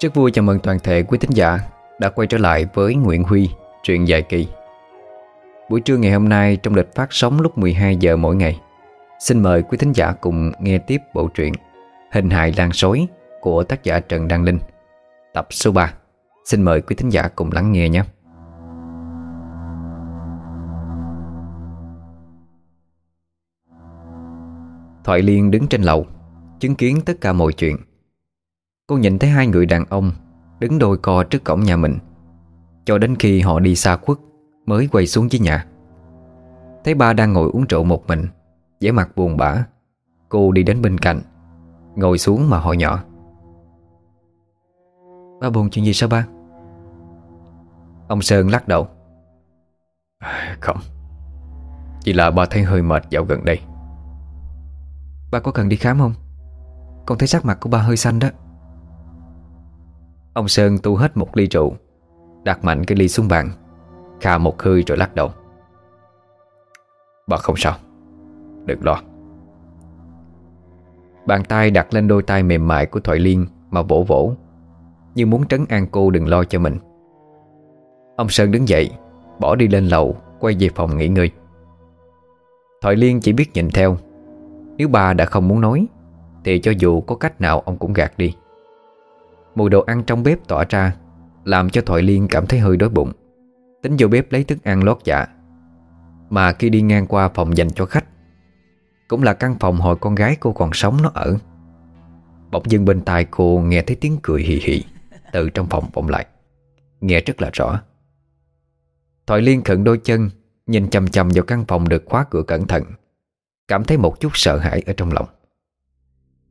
Rất vui chào mừng toàn thể quý thính giả đã quay trở lại với Nguyễn Huy, truyện dài kỳ. Buổi trưa ngày hôm nay trong lịch phát sóng lúc 12 giờ mỗi ngày, xin mời quý thính giả cùng nghe tiếp bộ truyện Hình hài lan sói của tác giả Trần Đăng Linh, tập số 3. Xin mời quý thính giả cùng lắng nghe nhé. Thoại Liên đứng trên lầu Chứng kiến tất cả mọi chuyện Cô nhìn thấy hai người đàn ông Đứng đôi co trước cổng nhà mình. Cho đến khi họ đi xa khuất Mới quay xuống dưới nhà. Thấy ba đang ngồi uống rượu một mình vẻ mặt buồn bã Cô đi đến bên cạnh Ngồi xuống mà hỏi nhỏ. Ba buồn chuyện gì sao ba? Ông Sơn lắc đầu. Không. Chỉ là ba thấy hơi mệt dạo gần đây. Ba có cần đi khám không? Con thấy sắc mặt của ba hơi xanh đó Ông Sơn tu hết một ly rượu, Đặt mạnh cái ly xuống bàn. Khà một hơi rồi lắc đầu. Bà không sao, Đừng lo. Bàn tay đặt lên đôi tay mềm mại của Thoại Liên Mà vỗ vỗ, Như muốn trấn an cô đừng lo cho mình. Ông Sơn đứng dậy, Bỏ đi lên lầu, Quay về phòng nghỉ ngơi. Thoại Liên chỉ biết nhìn theo, Nếu bà đã không muốn nói, Thì cho dù có cách nào ông cũng gạt đi. Mùi đồ ăn trong bếp tỏa ra, Làm cho Thoại Liên cảm thấy hơi đói bụng. Tính vô bếp lấy thức ăn lót dạ. Mà khi đi ngang qua phòng dành cho khách, Cũng là căn phòng hồi con gái cô còn sống nó ở. Bỗng dưng bên tai cô nghe thấy tiếng cười hì hì Từ trong phòng vọng lại. Nghe rất là rõ. Thoại Liên khẩn đôi chân, Nhìn chầm chầm vào căn phòng được khóa cửa cẩn thận. Cảm thấy một chút sợ hãi ở trong lòng.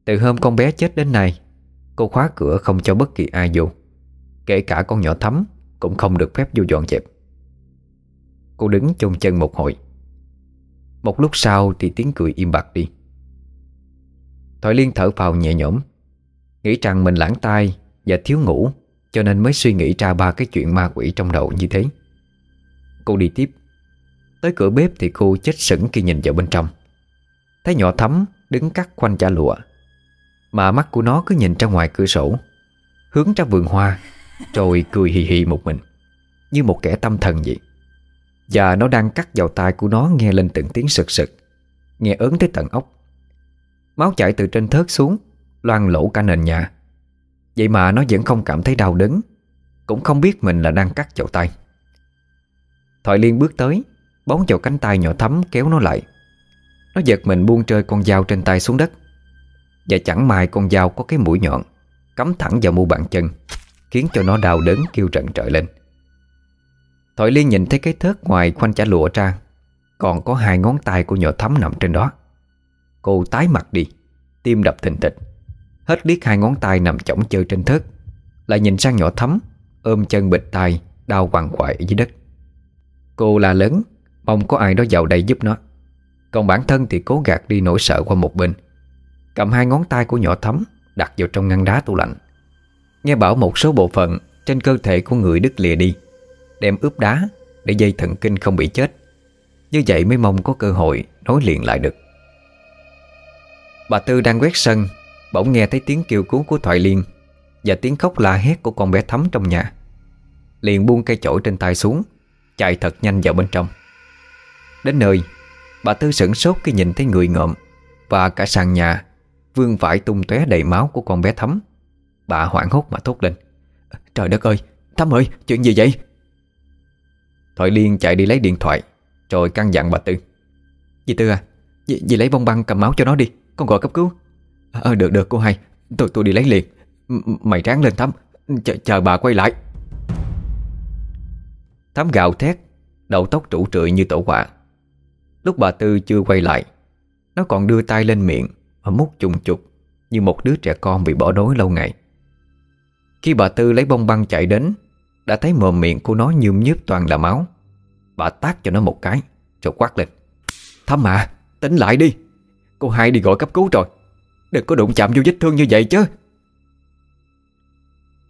Từ hôm con bé chết đến nay Cô khóa cửa không cho bất kỳ ai vô. Kể cả con nhỏ thấm Cũng không được phép vô dọn dẹp. Cô đứng chôn chân một hồi. Một lúc sau thì tiếng cười im bặt đi. Thoại Liên thở phào nhẹ nhõm. Nghĩ rằng mình lãng tai Và thiếu ngủ, Cho nên mới suy nghĩ ra ba cái chuyện ma quỷ trong đầu như thế. Cô đi tiếp. Tới cửa bếp thì cô chết sững khi nhìn vào bên trong. Thấy nhỏ thấm đứng cắt quanh chả lụa mà mắt của nó cứ nhìn ra ngoài cửa sổ, Hướng ra vườn hoa, Rồi cười hì hì một mình, Như một kẻ tâm thần vậy. Và nó đang cắt vào tai của nó nghe lên từng tiếng sực sực, Nghe ớn tới tận ốc. Máu chảy từ trên thớt xuống Loan lỗ cả nền nhà. Vậy mà nó vẫn không cảm thấy đau đớn, Cũng không biết mình là đang cắt vào tay. Thoại Liên bước tới Bóng vào cánh tay nhỏ thấm kéo nó lại. Nó giật mình buông rơi con dao trên tay xuống đất và chẳng may con dao có cái mũi nhọn, Cắm thẳng vào mu bàn chân, Khiến cho nó đau đớn kêu trận trời lên. Thoại Liên nhìn thấy cái thớt ngoài khoanh chả lụa ra, Còn có hai ngón tay của nhỏ thấm nằm trên đó. Cô tái mặt đi, Tim đập thình thịch. Hết liếc hai ngón tay nằm chỏng chơi trên thớt, Lại nhìn sang nhỏ thấm Ôm chân bịch tay, Đau quằn quại ở dưới đất. Cô là lớn, Mong có ai đó vào đây giúp nó. Còn bản thân thì cố gạt đi nỗi sợ qua một bên. Cầm hai ngón tay của nhỏ thấm, Đặt vào trong ngăn đá tủ lạnh. Nghe bảo một số bộ phận Trên cơ thể của người đứt lìa đi, Đem ướp đá để dây thần kinh không bị chết. Như vậy mới mong có cơ hội Nối liền lại được. Bà Tư đang quét sân, Bỗng nghe thấy tiếng kêu cứu của Thoại Liên Và tiếng khóc la hét của con bé thấm trong nhà. Liền buông cây chổi trên tay xuống, Chạy thật nhanh vào bên trong. Đến nơi, Bà Tư sửng sốt khi nhìn thấy người ngợm Và cả sàn nhà Vương vải tung tóe đầy máu của con bé Thắm. Bà hoảng hốt mà thốt lên. Trời đất ơi Thắm ơi chuyện gì vậy? Thoại Liên chạy đi lấy điện thoại Rồi căn dặn bà Tư. Dì Tư à Dì, dì lấy bông băng cầm máu cho nó đi Con gọi cấp cứu. Ờ được được cô hai Tôi tôi đi lấy liền. M Mày ráng lên Thắm Ch Chờ bà quay lại. Thắm gào thét Đầu tóc trụ trượi như tổ quả. Lúc bà Tư chưa quay lại Nó còn đưa tay lên miệng mà mút chùng chục Như một đứa trẻ con bị bỏ đói lâu ngày. Khi bà Tư lấy bông băng chạy đến, Đã thấy mồm miệng của nó nhươm nhớp toàn là máu. Bà tát cho nó một cái, Rồi quát lên, Thắm à tính lại đi. Cô hai đi gọi cấp cứu rồi. Đừng có đụng chạm vô vết thương như vậy chứ.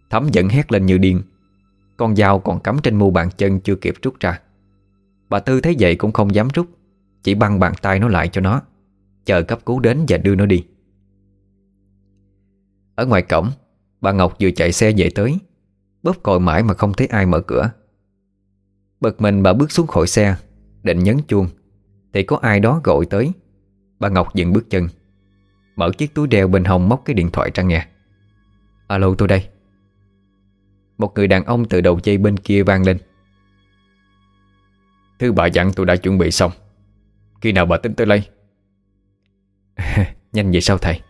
Thắm giận hét lên như điên. Con dao còn cắm trên mu bàn chân chưa kịp rút ra. Bà Tư thấy vậy cũng không dám rút, Chỉ băng bàn tay nó lại cho nó. Chờ cấp cứu đến và đưa nó đi. Ở ngoài cổng, Bà Ngọc vừa chạy xe về tới, Bóp còi mãi mà không thấy ai mở cửa. Bật mình bà bước xuống khỏi xe, Định nhấn chuông, Thì có ai đó gọi tới. Bà Ngọc dừng bước chân, Mở chiếc túi đeo bên hông móc cái điện thoại ra nghe. Alo, tôi đây. Một người đàn ông từ đầu dây bên kia vang lên. Thứ bà dặn tôi đã chuẩn bị xong. Khi nào bà tính tới đây? Nhanh vậy sao thầy.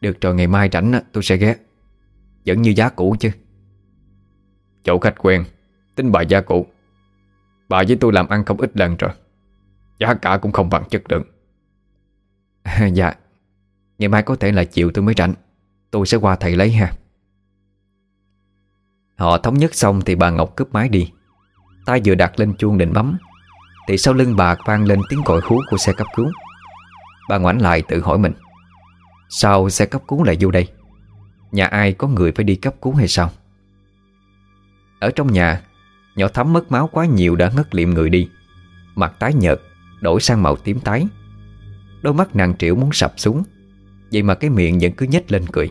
Được rồi, ngày mai rảnh tôi sẽ ghé. Vẫn như giá cũ chứ. Chỗ khách quen, Tính bà giá cũ. Bà với tôi làm ăn không ít lần rồi. Giá cả cũng không bằng chất lượng. Dạ Ngày mai có thể là chiều tôi mới rảnh. Tôi sẽ qua thầy lấy ha. Họ thống nhất xong thì bà Ngọc cướp máy đi. Tay vừa đặt lên chuông định bấm, Thì sau lưng bà vang lên tiếng còi hú của xe cấp cứu. Bà ngoảnh lại tự hỏi mình, Sao xe cấp cứu lại vô đây? Nhà ai có người phải đi cấp cứu hay sao? Ở trong nhà, Nhỏ thắm mất máu quá nhiều đã ngất liệm người đi. Mặt tái nhợt, Đổi sang màu tím tái. Đôi mắt nàng triệu muốn sập xuống, Vậy mà cái miệng vẫn cứ nhếch lên cười.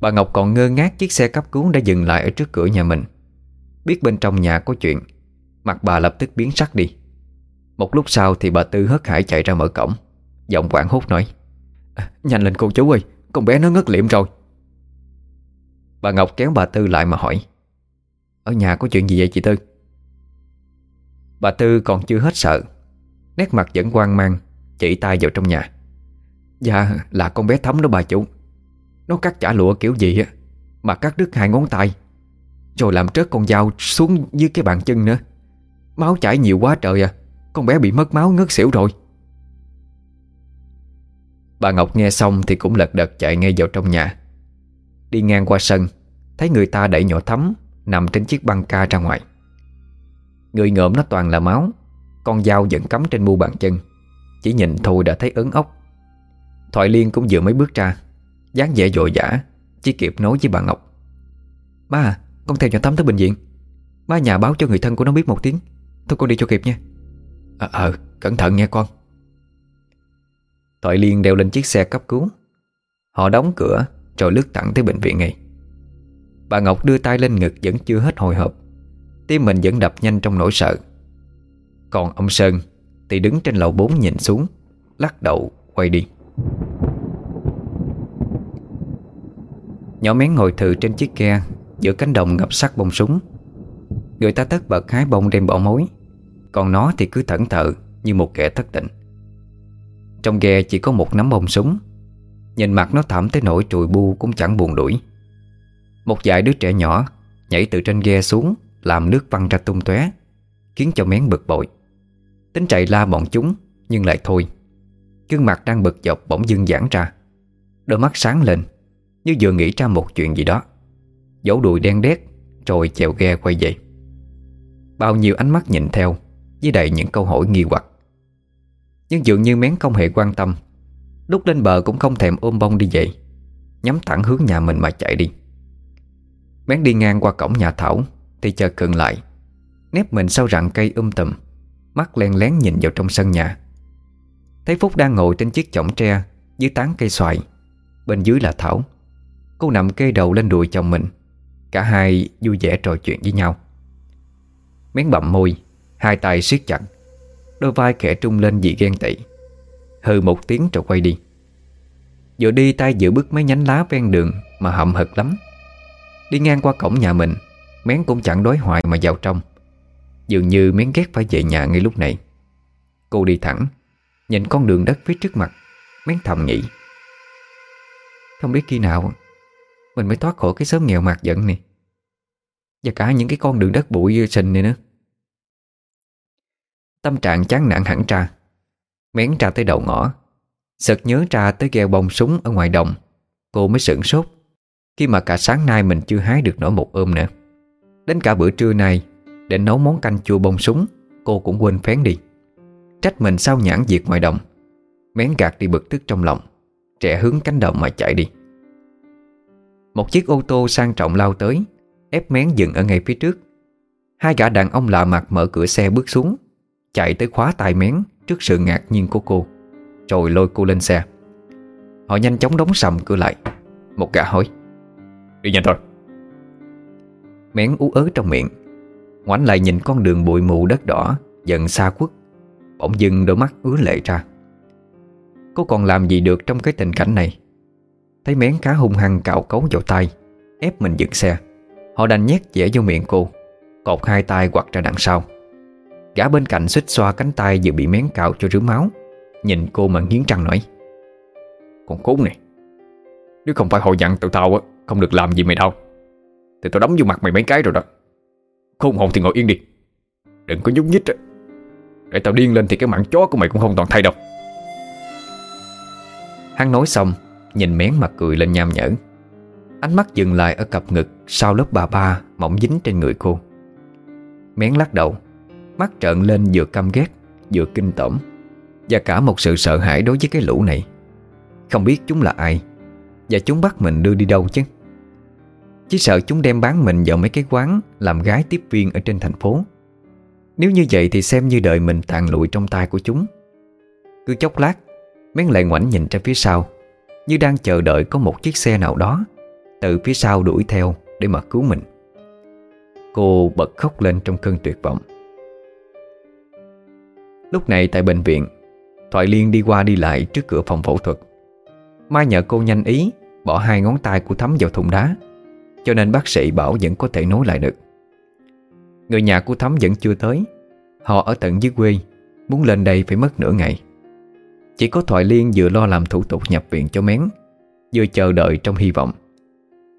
Bà Ngọc còn ngơ ngác chiếc xe cấp cứu đã dừng lại ở trước cửa nhà mình. Biết bên trong nhà có chuyện, Mặt bà lập tức biến sắc đi. Một lúc sau thì bà Tư hất hải chạy ra mở cổng. Giọng quảng hốt nói à, Nhanh lên cô chú ơi Con bé nó ngất liệm rồi. Bà Ngọc kéo bà Tư lại mà hỏi Ở nhà có chuyện gì vậy chị Tư? Bà Tư còn chưa hết sợ Nét mặt vẫn hoang mang Chỉ tay vào trong nhà. Dạ là con bé thấm đó bà chủ. Nó cắt chả lụa kiểu gì á Mà cắt đứt hai ngón tay. Rồi làm trớt con dao xuống dưới cái bàn chân nữa. Máu chảy nhiều quá trời à. Con bé bị mất máu ngất xỉu rồi. Bà Ngọc nghe xong thì cũng lật đật chạy ngay vào trong nhà. Đi ngang qua sân Thấy người ta đẩy nhỏ thấm Nằm trên chiếc băng ca ra ngoài. Người ngợm nó toàn là máu Con dao vẫn cắm trên mu bàn chân Chỉ nhìn thôi đã thấy ớn ốc. Thoại Liên cũng vừa mới bước ra dáng vẻ dội dã Chỉ kịp nói với bà Ngọc. Ba à, con theo nhỏ tắm tới bệnh viện. Ba nhà báo cho người thân của nó biết một tiếng Thôi con đi cho kịp nha. À, ờ, à, cẩn thận nha con. Thoại Liên đeo lên chiếc xe cấp cứu. Họ đóng cửa Rồi lướt thẳng tới bệnh viện ngay. Bà Ngọc đưa tay lên ngực vẫn chưa hết hồi hộp. Tim mình vẫn đập nhanh trong nỗi sợ. Còn ông Sơn Thì đứng trên lầu 4 nhìn xuống Lắc đầu quay đi. Nhỏ mén ngồi thừ trên chiếc ghe Giữa cánh đồng ngập sắc bông súng. Người ta tất bật hái bông đem bỏ mối. Còn nó thì cứ thẫn thờ Như một kẻ thất định Trong ghe chỉ có một nắm bông súng. Nhìn mặt nó thảm tới nỗi trùi bu Cũng chẳng buồn đuổi. Một vài đứa trẻ nhỏ Nhảy từ trên ghe xuống, Làm nước văng ra tung tóe, Khiến cho mén bực bội. Tính chạy la bọn chúng, Nhưng lại thôi. Gương mặt đang bực dọc bỗng dưng giãn ra. Đôi mắt sáng lên, Như vừa nghĩ ra một chuyện gì đó. Dấu đùi đen đét, Rồi chèo ghe quay về. Bao nhiêu ánh mắt nhìn theo với đầy những câu hỏi nghi hoặc. Nhưng dường như mén không hề quan tâm. Lúc lên bờ cũng không thèm ôm bông đi dậy Nhắm thẳng hướng nhà mình mà chạy đi. Mén đi ngang qua cổng nhà Thảo, Thì chợt khựng lại, Nép mình sau rặng cây um tùm, Mắt len lén nhìn vào trong sân nhà. Thấy Phúc đang ngồi trên chiếc chõng tre Dưới tán cây xoài, Bên dưới là Thảo. Cô nằm kê đầu lên đùi chồng mình, Cả hai vui vẻ trò chuyện với nhau. Mén bậm môi Hai tay siết chặt, Đôi vai khẽ trung lên vì ghen tị. Hừ một tiếng rồi quay đi. Vừa đi tay giữ bước mấy nhánh lá ven đường Mà hậm hực lắm. Đi ngang qua cổng nhà mình, Mén cũng chẳng đối hoài mà vào trong. Dường như Mén ghét phải về nhà ngay lúc này. Cô đi thẳng, Nhìn con đường đất phía trước mặt. Mén thầm nghĩ. Không biết khi nào Mình mới thoát khỏi cái xóm nghèo mạt giận này. Và cả những cái con đường đất bụi sình này nữa. Tâm trạng chán nản hẳn ra. Mén ra tới đầu ngõ. Sợt nhớ ra tới gheo bông súng ở ngoài đồng. Cô mới sửng sốt, Khi mà cả sáng nay mình chưa hái được nổi một ôm nữa. Đến cả bữa trưa nay, Để nấu món canh chua bông súng, Cô cũng quên phén đi. Trách mình sao nhãn việc ngoài đồng. Mén gạt đi bực tức trong lòng, Trẻ hướng cánh đồng mà chạy đi. Một chiếc ô tô sang trọng lao tới, Ép mén dừng ở ngay phía trước. Hai gã đàn ông lạ mặt mở cửa xe bước xuống. Chạy tới khóa tai mén Trước sự ngạc nhiên của cô, Rồi lôi cô lên xe. Họ nhanh chóng đóng sầm cửa lại. Một gã hỏi, Đi nhanh thôi. Mén ú ớ trong miệng, Ngoảnh lại nhìn con đường bụi mù đất đỏ Dần xa quất Bỗng dưng đôi mắt ứa lệ ra. Cô còn làm gì được trong cái tình cảnh này? Thấy mén cá hung hăng cạo cấu vào tay, Ép mình dừng xe. Họ đành nhét dẻ vô miệng cô, Cột hai tay quặt ra đằng sau. Gã bên cạnh xích xoa cánh tay vừa bị mén cạo cho rứa máu. Nhìn cô mà nghiến răng nói, Con khốn này, Nếu không phải hội dặn tụi tao á, Không được làm gì mày đâu. Thì tao đấm vô mặt mày mấy cái rồi đó. Khôn hồn thì ngồi yên đi. Đừng có nhúc nhích á. Để tao điên lên thì cái mạng chó của mày cũng không toàn thay đâu. Hắn nói xong, Nhìn mén mặt cười lên nham nhở. Ánh mắt dừng lại ở cặp ngực Sau lớp bà ba mỏng dính trên người cô. Mén lắc đầu Mắt trợn lên vừa căm ghét, Vừa kinh tởm, Và cả một sự sợ hãi đối với cái lũ này. Không biết chúng là ai, Và chúng bắt mình đưa đi đâu chứ? Chỉ sợ chúng đem bán mình vào mấy cái quán Làm gái tiếp viên ở trên thành phố. Nếu như vậy thì xem như đời mình tàn lụi trong tay của chúng. Cứ chốc lát Mén lại ngoảnh nhìn ra phía sau, Như đang chờ đợi có một chiếc xe nào đó Từ phía sau đuổi theo Để mà cứu mình. Cô bật khóc lên trong cơn tuyệt vọng. Lúc này tại bệnh viện, Thoại Liên đi qua đi lại trước cửa phòng phẫu thuật. Mai nhờ cô nhanh ý, Bỏ hai ngón tay của Thắm vào thùng đá, Cho nên bác sĩ bảo vẫn có thể nối lại được. Người nhà của Thắm vẫn chưa tới, Họ ở tận dưới quê, Muốn lên đây phải mất nửa ngày. Chỉ có Thoại Liên vừa lo làm thủ tục nhập viện cho mén, Vừa chờ đợi trong hy vọng.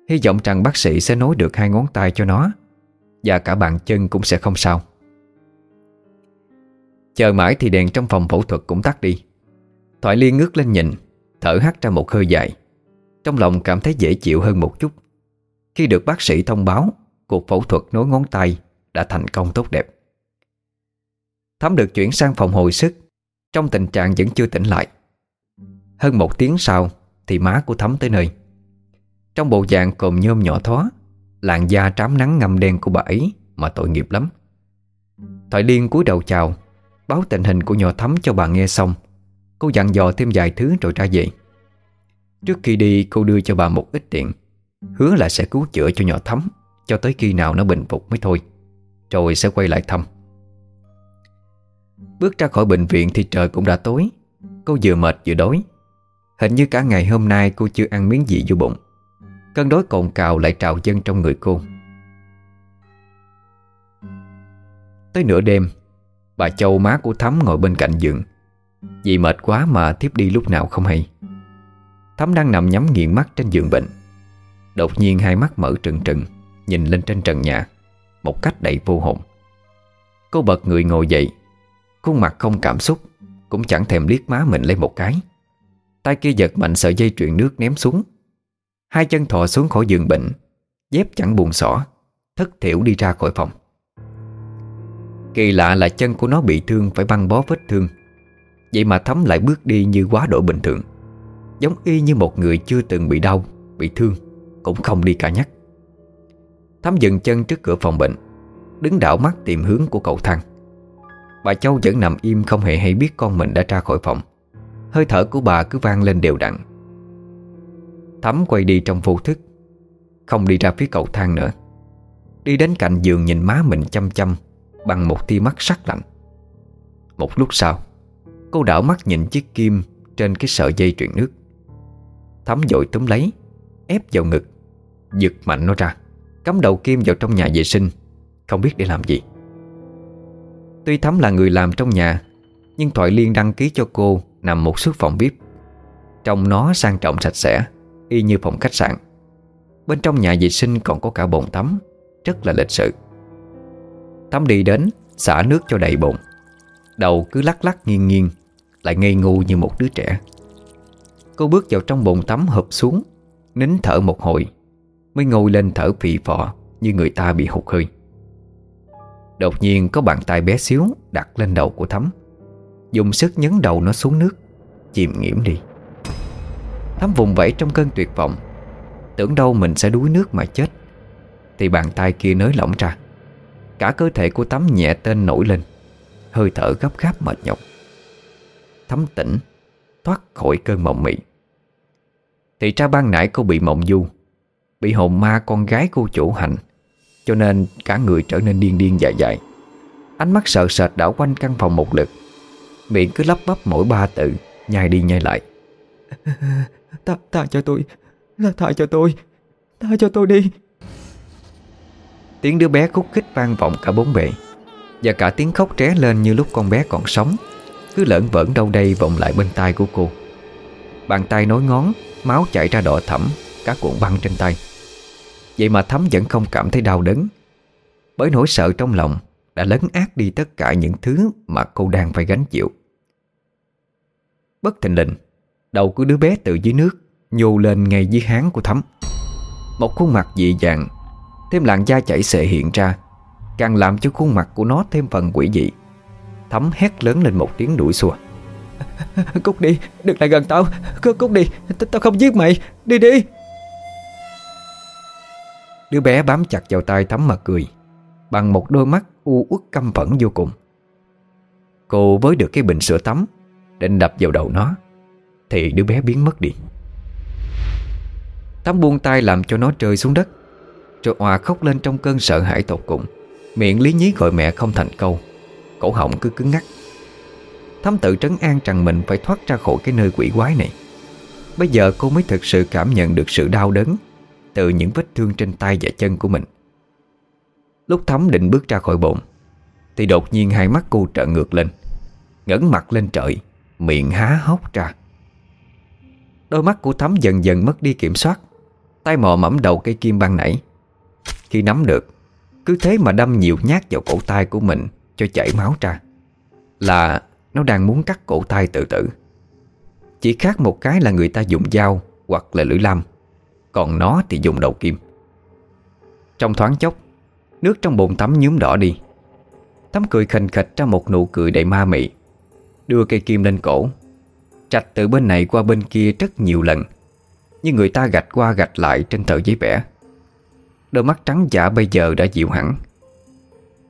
Hy vọng rằng bác sĩ sẽ nối được hai ngón tay cho nó, Và cả bàn chân cũng sẽ không sao. Chờ mãi thì đèn trong phòng phẫu thuật cũng tắt đi. Thoại Liên ngước lên nhìn, Thở hắt ra một hơi dài. Trong lòng cảm thấy dễ chịu hơn một chút. Khi được bác sĩ thông báo, Cuộc phẫu thuật nối ngón tay Đã thành công tốt đẹp. Thắm được chuyển sang phòng hồi sức, Trong tình trạng vẫn chưa tỉnh lại. Hơn một tiếng sau Thì má của Thắm tới nơi. Trong bộ dạng cồm nhôm nhỏ thó, Làn da trám nắng ngâm đen của bà ấy Mà tội nghiệp lắm. Thoại Liên cúi đầu chào Báo tình hình của nhỏ thắm cho bà nghe xong. Cô dặn dò thêm vài thứ rồi ra về. Trước khi đi, cô đưa cho bà một ít tiền. Hứa là sẽ cứu chữa cho nhỏ thắm, Cho tới khi nào nó bình phục mới thôi. Rồi sẽ quay lại thăm. Bước ra khỏi bệnh viện thì trời cũng đã tối. Cô vừa mệt vừa đói. Hình như cả ngày hôm nay cô chưa ăn miếng gì vô bụng. Cơn đói cồn cào lại trào dâng trong người cô. Tới nửa đêm Bà Châu má của Thắm ngồi bên cạnh giường. Vì mệt quá mà tiếp đi lúc nào không hay. Thắm đang nằm nhắm nghiền mắt trên giường bệnh. Đột nhiên hai mắt mở trừng trừng, Nhìn lên trên trần nhà, Một cách đầy vô hồn. Cô bật người ngồi dậy, Khuôn mặt không cảm xúc, Cũng chẳng thèm liếc má mình lên một cái. Tay kia giật mạnh sợi dây truyền nước ném xuống. Hai chân thò xuống khỏi giường bệnh, Dép chẳng buồn xỏ, Thất thiểu đi ra khỏi phòng. Kỳ lạ là chân của nó bị thương Phải băng bó vết thương. Vậy mà Thắm lại bước đi như quá độ bình thường. Giống y như một người chưa từng bị đau, Bị thương, Cũng không đi cả nhắc. Thắm dừng chân trước cửa phòng bệnh, Đứng đảo mắt tìm hướng của cầu thang. Bà Châu vẫn nằm im không hề hay biết con mình đã ra khỏi phòng. Hơi thở của bà cứ vang lên đều đặn. Thắm quay đi trong vô thức, Không đi ra phía cầu thang nữa. Đi đến cạnh giường nhìn má mình chăm chăm Bằng một tia mắt sắc lạnh. Một lúc sau, Cô đảo mắt nhìn chiếc kim Trên cái sợi dây truyền nước. Thắm dội túm lấy, Ép vào ngực, Giật mạnh nó ra, Cắm đầu kim vào trong nhà vệ sinh, Không biết để làm gì. Tuy Thắm là người làm trong nhà, Nhưng Thoại Liên đăng ký cho cô Nằm một suất phòng VIP. Trong nó sang trọng sạch sẽ, Y như phòng khách sạn. Bên trong nhà vệ sinh còn có cả bồn tắm, Rất là lịch sự. Thắm đi đến, xả nước cho đầy bồn Đầu cứ lắc lắc nghiêng nghiêng, Lại ngây ngu như một đứa trẻ. Cô bước vào trong bồn tắm hợp xuống, Nín thở một hồi, Mới ngồi lên thở phì phò Như người ta bị hụt hơi. Đột nhiên có bàn tay bé xíu Đặt lên đầu của Thắm, Dùng sức nhấn đầu nó xuống nước, Chìm nghiễm đi. Thắm vùng vẫy trong cơn tuyệt vọng, Tưởng đâu mình sẽ đuối nước mà chết, Thì bàn tay kia nới lỏng ra. Cả cơ thể của Thắm nhẹ tên nổi lên. Hơi thở gấp gáp mệt nhọc. Thắm tỉnh Thoát khỏi cơn mộng mị. Thì ra ban nãy cô bị mộng du Bị hồn ma con gái cô chủ hành Cho nên cả người trở nên điên điên dại dại. Ánh mắt sợ sệt đảo quanh căn phòng một lượt. Miệng cứ lắp bắp mỗi ba tự Nhai đi nhai lại. Tha, tha cho tôi Tha cho tôi Tha cho tôi đi. Tiếng đứa bé khúc khích vang vọng cả bốn bề. Và cả tiếng khóc tré lên như lúc con bé còn sống. Cứ lẫn vẫn đâu đây vọng lại bên tai của cô. Bàn tay nối ngón, Máu chảy ra đỏ thẫm Các cuộn băng trên tay. Vậy mà Thắm vẫn không cảm thấy đau đớn. Bởi nỗi sợ trong lòng Đã lấn át đi tất cả những thứ Mà cô đang phải gánh chịu. Bất thình lình, Đầu của đứa bé từ dưới nước Nhô lên ngay dưới háng của Thắm. Một khuôn mặt dị dạng Thêm làn da chảy xệ hiện ra Càng làm cho khuôn mặt của nó thêm phần quỷ dị. Thấm hét lớn lên một tiếng đuổi xua Cút đi, đừng lại gần tao. Cút đi, tao không giết mày. Đi đi. Đứa bé bám chặt vào tay Thắm mà cười Bằng một đôi mắt u uất căm phẫn vô cùng. Cô với được cái bình sữa tắm Định đập vào đầu nó Thì đứa bé biến mất đi. Thắm buông tay làm cho nó rơi xuống đất. Rồi hòa khóc lên trong cơn sợ hãi tột cùng. Miệng lý nhí gọi mẹ không thành câu. Cổ họng cứ cứng ngắc. Thám tự trấn an rằng mình phải thoát ra khỏi cái nơi quỷ quái này. Bây giờ cô mới thực sự cảm nhận được sự đau đớn Từ những vết thương trên tay và chân của mình. Lúc Thắm định bước ra khỏi bồn, Thì đột nhiên hai mắt cô trợn ngược lên, ngẩng mặt lên trời, Miệng há hốc ra. Đôi mắt của Thắm dần dần mất đi kiểm soát, Tay mò mẫm đầu cây kim ban nãy. Khi nắm được, Cứ thế mà đâm nhiều nhát vào cổ tay của mình Cho chảy máu ra, Là nó đang muốn cắt cổ tay tự tử. Chỉ khác một cái là người ta dùng dao Hoặc là lưỡi lam, Còn nó thì dùng đầu kim. Trong thoáng chốc, Nước trong bồn tắm nhúm đỏ đi. Tắm cười khành khạch ra một nụ cười đầy ma mị, Đưa cây kim lên cổ, Trạch từ bên này qua bên kia rất nhiều lần Như người ta gạch qua gạch lại trên tờ giấy vẽ. Đôi mắt trắng giả bây giờ đã dịu hẳn.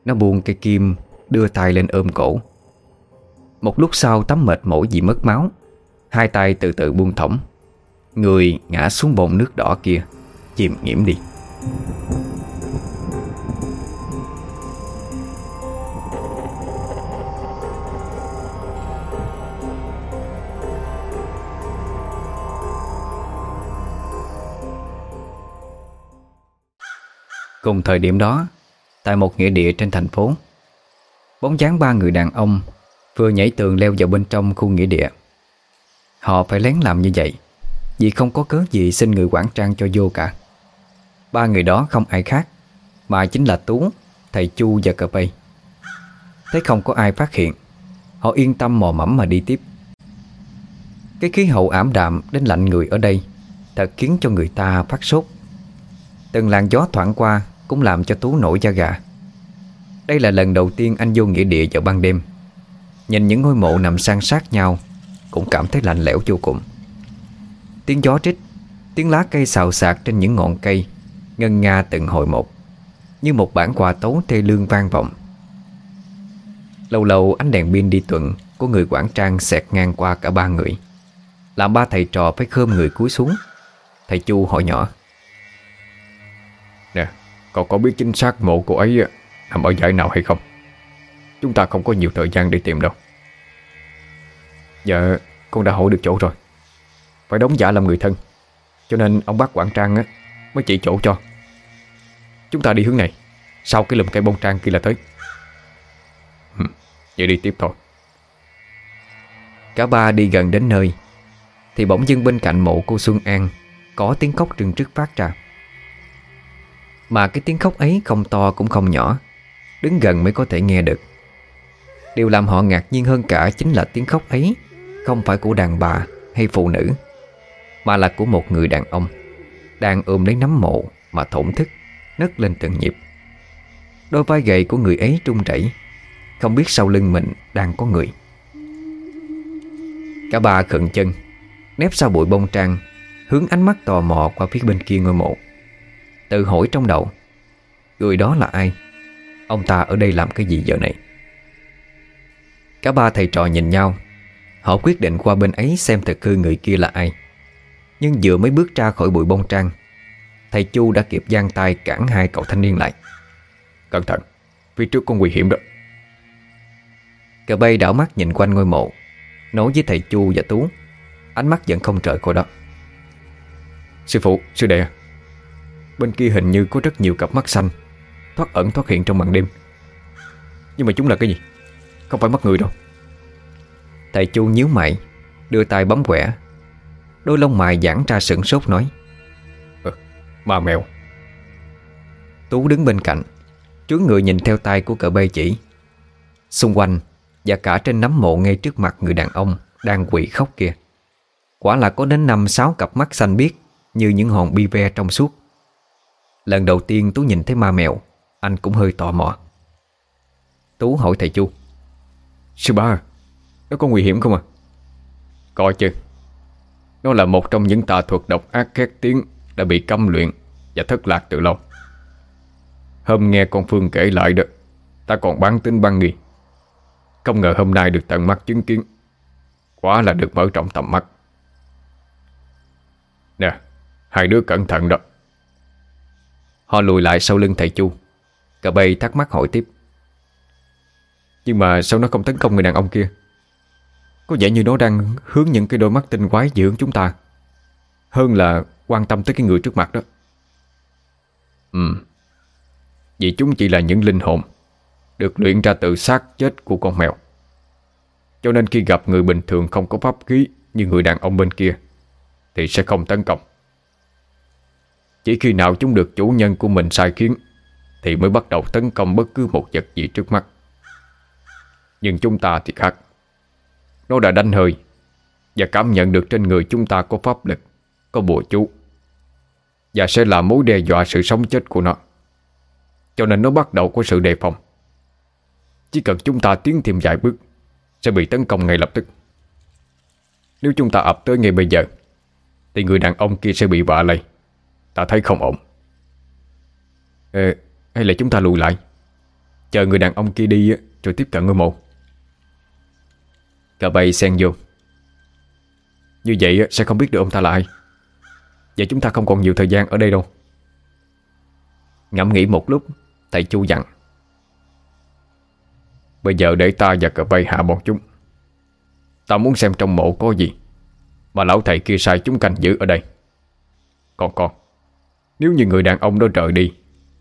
Nó buông cây kim, Đưa tay lên ôm cổ. Một lúc sau tắm mệt mỏi vì mất máu, Hai tay từ từ buông thõng. Người ngã xuống bồn nước đỏ kia, Chìm nghiễm đi. Cùng thời điểm đó Tại một nghĩa địa trên thành phố Bóng dáng ba người đàn ông Vừa nhảy tường leo vào bên trong khu nghĩa địa. Họ phải lén làm như vậy Vì không có cớ gì xin người quản trang cho vô cả. Ba người đó không ai khác Mà chính là Tú, thầy Chu và Cờ Pây. Thấy không có ai phát hiện Họ yên tâm mò mẫm mà đi tiếp. Cái khí hậu ảm đạm đến lạnh người ở đây Thật khiến cho người ta phát sốt. Từng làn gió thoảng qua cũng làm cho Tú nổi da gà. Đây là lần đầu tiên anh vô nghĩa địa vào ban đêm. Nhìn những ngôi mộ nằm san sát nhau, Cũng cảm thấy lạnh lẽo vô cùng. Tiếng gió trích Tiếng lá cây xào xạc trên những ngọn cây Ngân nga từng hồi một, Như một bản quà tấu thê lương vang vọng. Lâu lâu ánh đèn pin đi tuần Của người quản trang xẹt ngang qua cả ba người, Làm ba thầy trò phải khơm người cúi xuống. Thầy Chu hỏi nhỏ Cậu có biết chính xác mộ cô ấy ờ, Nằm ở giải nào hay không? Chúng ta không có nhiều thời gian để tìm đâu. Dạ Con đã hỏi được chỗ rồi. Phải đóng giả làm người thân. Cho nên ông bác quản trang á Mới chỉ chỗ cho. Chúng ta đi hướng này. Sau cái lùm cây bông trang kia là tới. Vậy đi tiếp thôi. Cả ba đi gần đến nơi, Thì bỗng dưng bên cạnh mộ cô Xuân An Có tiếng khóc trừng trước phát ra. Mà cái tiếng khóc ấy không to cũng không nhỏ. Đứng gần mới có thể nghe được. Điều làm họ ngạc nhiên hơn cả Chính là tiếng khóc ấy Không phải của đàn bà hay phụ nữ, Mà là của một người đàn ông Đang ôm lấy nắm mộ Mà thổn thức, Nấc lên từng nhịp. Đôi vai gầy của người ấy trung chảy Không biết sau lưng mình đang có người. Cả ba khựng chân, Nép sau bụi bông trang, Hướng ánh mắt tò mò qua phía bên kia ngôi mộ. Tự hỏi trong đầu Người đó là ai? Ông ta ở đây làm cái gì giờ này? Cả ba thầy trò nhìn nhau. Họ quyết định qua bên ấy xem thật hư người kia là ai. Nhưng vừa mới bước ra khỏi bụi bông trang Thầy Chu đã kịp giang tay cản hai cậu thanh niên lại. Cẩn thận Phía trước có nguy hiểm đó. Cờ bay đảo mắt nhìn quanh ngôi mộ Nói với thầy Chu và Tú. Ánh mắt vẫn không rời khỏi đó. Sư phụ, sư đệ Bên kia hình như có rất nhiều cặp mắt xanh Thoát ẩn thoát hiện trong màn đêm. Nhưng mà chúng là cái gì? Không phải mắt người đâu. Thầy Chu nhíu mày Đưa tay bấm quẻ. Đôi lông mày giãn ra sửng sốt nói ờ, ừ, Ma mèo. Tú đứng bên cạnh Trướng người nhìn theo tay của cờ bê chỉ. Xung quanh Và cả trên nấm mộ ngay trước mặt người đàn ông Đang quỳ khóc kia. Quả là có đến năm sáu cặp mắt xanh biếc Như những hòn bi ve trong suốt. Lần đầu tiên Tú nhìn thấy ma mèo, Anh cũng hơi tò mò. Tú hỏi thầy Chu, Sư ba, Nó có nguy hiểm không à Có chứ. Nó là một trong những tà thuật độc ác khét tiếng Đã bị câm luyện Và thất lạc từ lâu. Hôm nghe con Phương kể lại đó, Ta còn bán tính băng nghi. Không ngờ hôm nay được tận mắt chứng kiến. Quá là được mở rộng tầm mắt. Nè, Hai đứa cẩn thận đó. Họ lùi lại sau lưng thầy Chu. Cà bay thắc mắc hỏi tiếp. Nhưng mà sao nó không tấn công người đàn ông kia? Có vẻ như nó đang hướng những cái đôi mắt tinh quái dưỡng chúng ta, Hơn là quan tâm tới cái người trước mặt đó. Ừ. Vì chúng chỉ là những linh hồn, Được luyện ra tự sát chết của con mèo. Cho nên khi gặp người bình thường không có pháp khí Như người đàn ông bên kia, Thì sẽ không tấn công chỉ khi nào chúng được chủ nhân của mình sai khiến, Thì mới bắt đầu tấn công bất cứ một vật gì trước mắt. Nhưng chúng ta thì khác. Nó đã đánh hơi, Và cảm nhận được trên người chúng ta có pháp lực, Có bùa chú, Và sẽ là mối đe dọa sự sống chết của nó. Cho nên nó bắt đầu có sự đề phòng. Chỉ cần chúng ta tiến thêm vài bước, Sẽ bị tấn công ngay lập tức. Nếu chúng ta ập tới ngay bây giờ, Thì người đàn ông kia sẽ bị vạ lây. Ta thấy không ổn. Ê, Hay là chúng ta lùi lại. Chờ người đàn ông kia đi Rồi tiếp cận ngôi mộ. Cả bay xen vô. Như vậy sẽ không biết được ông ta là ai. Vậy chúng ta không còn nhiều thời gian ở đây đâu. Ngẫm nghĩ một lúc Thầy Chu dặn. Bây giờ để ta và cờ bay hạ bọn chúng. Ta muốn xem trong mộ có gì Mà lão thầy kia sai chúng canh giữ ở đây. Còn con nếu như người đàn ông đó rời đi,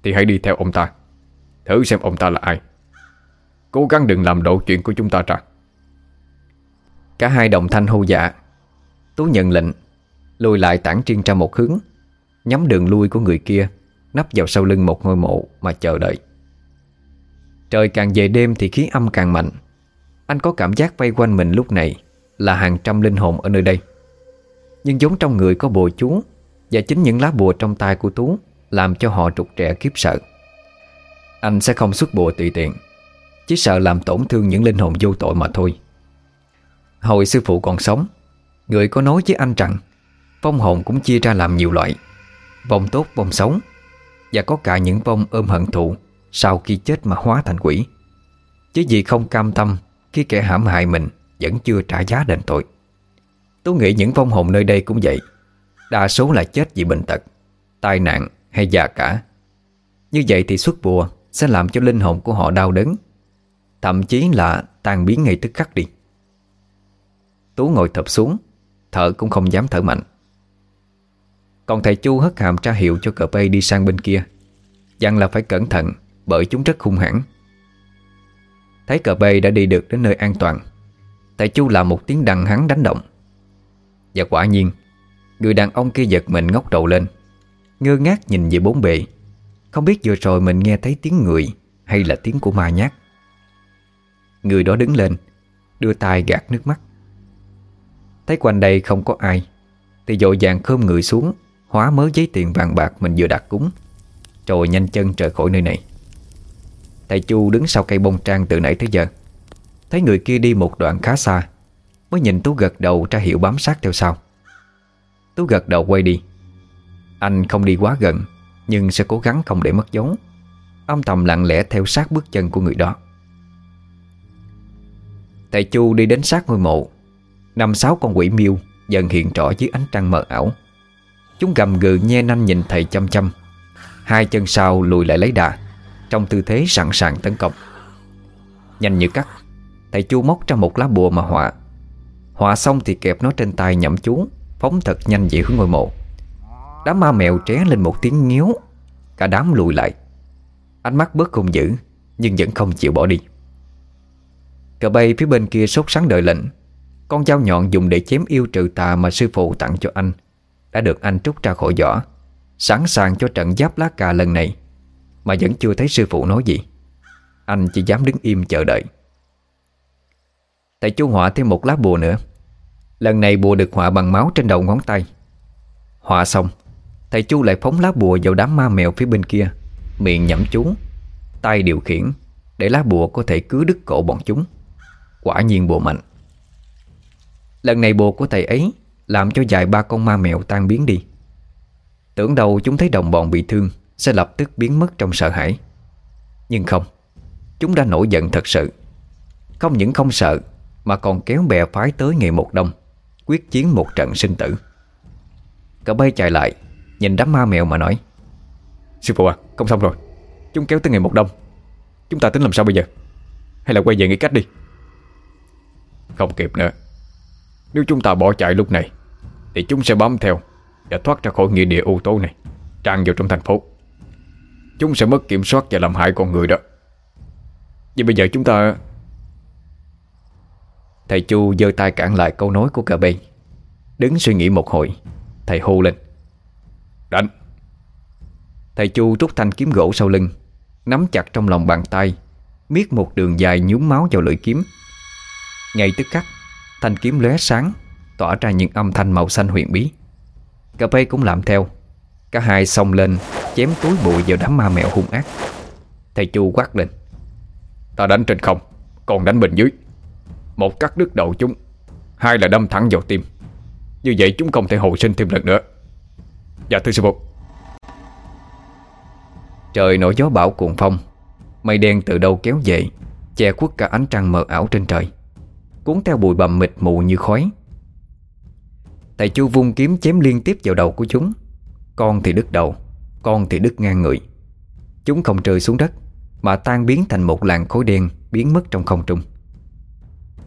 Thì hãy đi theo ông ta. Thử xem ông ta là ai. Cố gắng đừng làm đổ chuyện của chúng ta ra. Cả hai đồng thanh hô dạ. Tú nhận lệnh, Lùi lại tản triên ra một hướng, Nhắm đường lui của người kia Nắp vào sau lưng một ngôi mộ mà chờ đợi. Trời càng về đêm thì khí âm càng mạnh. Anh có cảm giác vây quanh mình lúc này Là hàng trăm linh hồn ở nơi đây. Nhưng giống trong người có bồ chú và chính những lá bùa trong tay của Tú Làm cho họ trục trẻ kiếp sợ. Anh sẽ không xuất bùa tùy tiện Chỉ sợ làm tổn thương những linh hồn vô tội mà thôi. Hồi sư phụ còn sống Người có nói với anh rằng Vong hồn cũng chia ra làm nhiều loại Vong tốt, vong xấu Và có cả những vong ôm hận thụ Sau khi chết mà hóa thành quỷ. Chứ gì không cam tâm Khi kẻ hãm hại mình Vẫn chưa trả giá đền tội. Tôi nghĩ những vong hồn nơi đây cũng vậy. Đa số là chết vì bệnh tật, Tai nạn hay già cả. Như vậy thì xuất bùa Sẽ làm cho linh hồn của họ đau đớn, Thậm chí là tan biến ngay tức khắc đi. Tú ngồi thập xuống, Thở cũng không dám thở mạnh. Còn thầy Chu hất hàm tra hiệu cho cờ bay đi sang bên kia, Dặn là phải cẩn thận Bởi chúng rất hung hãn. Thấy cờ bay đã đi được đến nơi an toàn, Thầy Chu làm một tiếng đằng hắn đánh động. Và quả nhiên Người đàn ông kia giật mình ngóc đầu lên, Ngơ ngác nhìn về bốn bề. Không biết vừa rồi mình nghe thấy tiếng người Hay là tiếng của ma nhát. Người đó đứng lên, Đưa tay gạt nước mắt. Thấy quanh đây không có ai, Thì dội vàng khơm người xuống, Hóa mớ giấy tiền vàng bạc mình vừa đặt cúng. Rồi nhanh chân rời khỏi nơi này. Thầy Chu đứng sau cây bông trang từ nãy tới giờ. Thấy người kia đi một đoạn khá xa, Mới nhìn Tú gật đầu ra hiệu bám sát theo sau. Tú gật đầu quay đi. Anh không đi quá gần, Nhưng sẽ cố gắng không để mất dấu. Âm thầm lặng lẽ theo sát bước chân của người đó. Thầy Chu đi đến sát ngôi mộ. Năm sáu con quỷ miêu Dần hiện rõ dưới ánh trăng mờ ảo. Chúng gầm gừ nhe nanh nhìn thầy chăm chăm. Hai chân sau lùi lại lấy đà, Trong tư thế sẵn sàng tấn công. Nhanh như cắt, Thầy Chu móc ra một lá bùa mà họa. Họa xong thì kẹp nó trên tay nhậm chú. Phóng thật nhanh về hướng ngôi mộ. Đám ma mèo tré lên một tiếng nghiếu Cả đám lùi lại. Ánh mắt bớt hung dữ, Nhưng vẫn không chịu bỏ đi. Cờ bay phía bên kia sốt sắng đợi lệnh. Con dao nhọn dùng để chém yêu trừ tà Mà sư phụ tặng cho anh. Đã được anh trút ra khỏi vỏ. Sẵn sàng cho trận giáp lá cà lần này. Mà vẫn chưa thấy sư phụ nói gì. Anh chỉ dám đứng im chờ đợi. Thầy chu họa thêm một lá bùa nữa. Lần này bùa được họa bằng máu trên đầu ngón tay. Họa xong, Thầy chu lại phóng lá bùa vào đám ma mèo phía bên kia, Miệng nhẩm chú, Tay điều khiển Để lá bùa có thể cứ đứt cổ bọn chúng. Quả nhiên bùa mạnh. Lần này bùa của thầy ấy Làm cho dài ba con ma mèo tan biến đi. Tưởng đầu chúng thấy đồng bọn bị thương Sẽ lập tức biến mất trong sợ hãi. Nhưng không, Chúng đã nổi giận thật sự. Không những không sợ, Mà còn kéo bè phái tới ngày một đông. Quyết chiến một trận sinh tử. Cả bay chạy lại Nhìn đám ma mèo mà nói Sư phụ à, không xong rồi. Chúng kéo tới ngày một đông. Chúng ta tính làm sao bây giờ? Hay là quay về nghĩ cách đi? Không kịp nữa. Nếu chúng ta bỏ chạy lúc này Thì chúng sẽ bám theo Và thoát ra khỏi nghĩa địa u tố này Tràn vào trong thành phố. Chúng sẽ mất kiểm soát và làm hại con người đó. Vậy bây giờ chúng ta Thầy Chu giơ tay cản lại câu nói của cà bê. Đứng suy nghĩ một hồi, Thầy hô lên. Đánh. Thầy Chu rút thanh kiếm gỗ sau lưng, Nắm chặt trong lòng bàn tay, Miết một đường dài nhúm máu vào lưỡi kiếm. Ngay tức khắc, Thanh kiếm lóe sáng, Tỏa ra những âm thanh màu xanh huyền bí. Cà phê cũng làm theo. Cả hai xông lên, Chém túi bụi vào đám ma mèo hung ác. Thầy Chu quát lên. Ta đánh trên không, Còn đánh bên dưới. Một cắt đứt đầu chúng. Hai là đâm thẳng vào tim. Như vậy chúng không thể hồi sinh thêm lần nữa. Dạ thưa sư phụ. Trời nổi gió bão cuồng phong. Mây đen từ đâu kéo về, Che khuất cả ánh trăng mờ ảo trên trời. Cuốn theo bụi bầm mịt mù như khói. Thầy Chu vung kiếm chém liên tiếp vào đầu của chúng. Con thì đứt đầu, Con thì đứt ngang người. Chúng không rơi xuống đất, Mà tan biến thành một làn khối đen Biến mất trong không trung.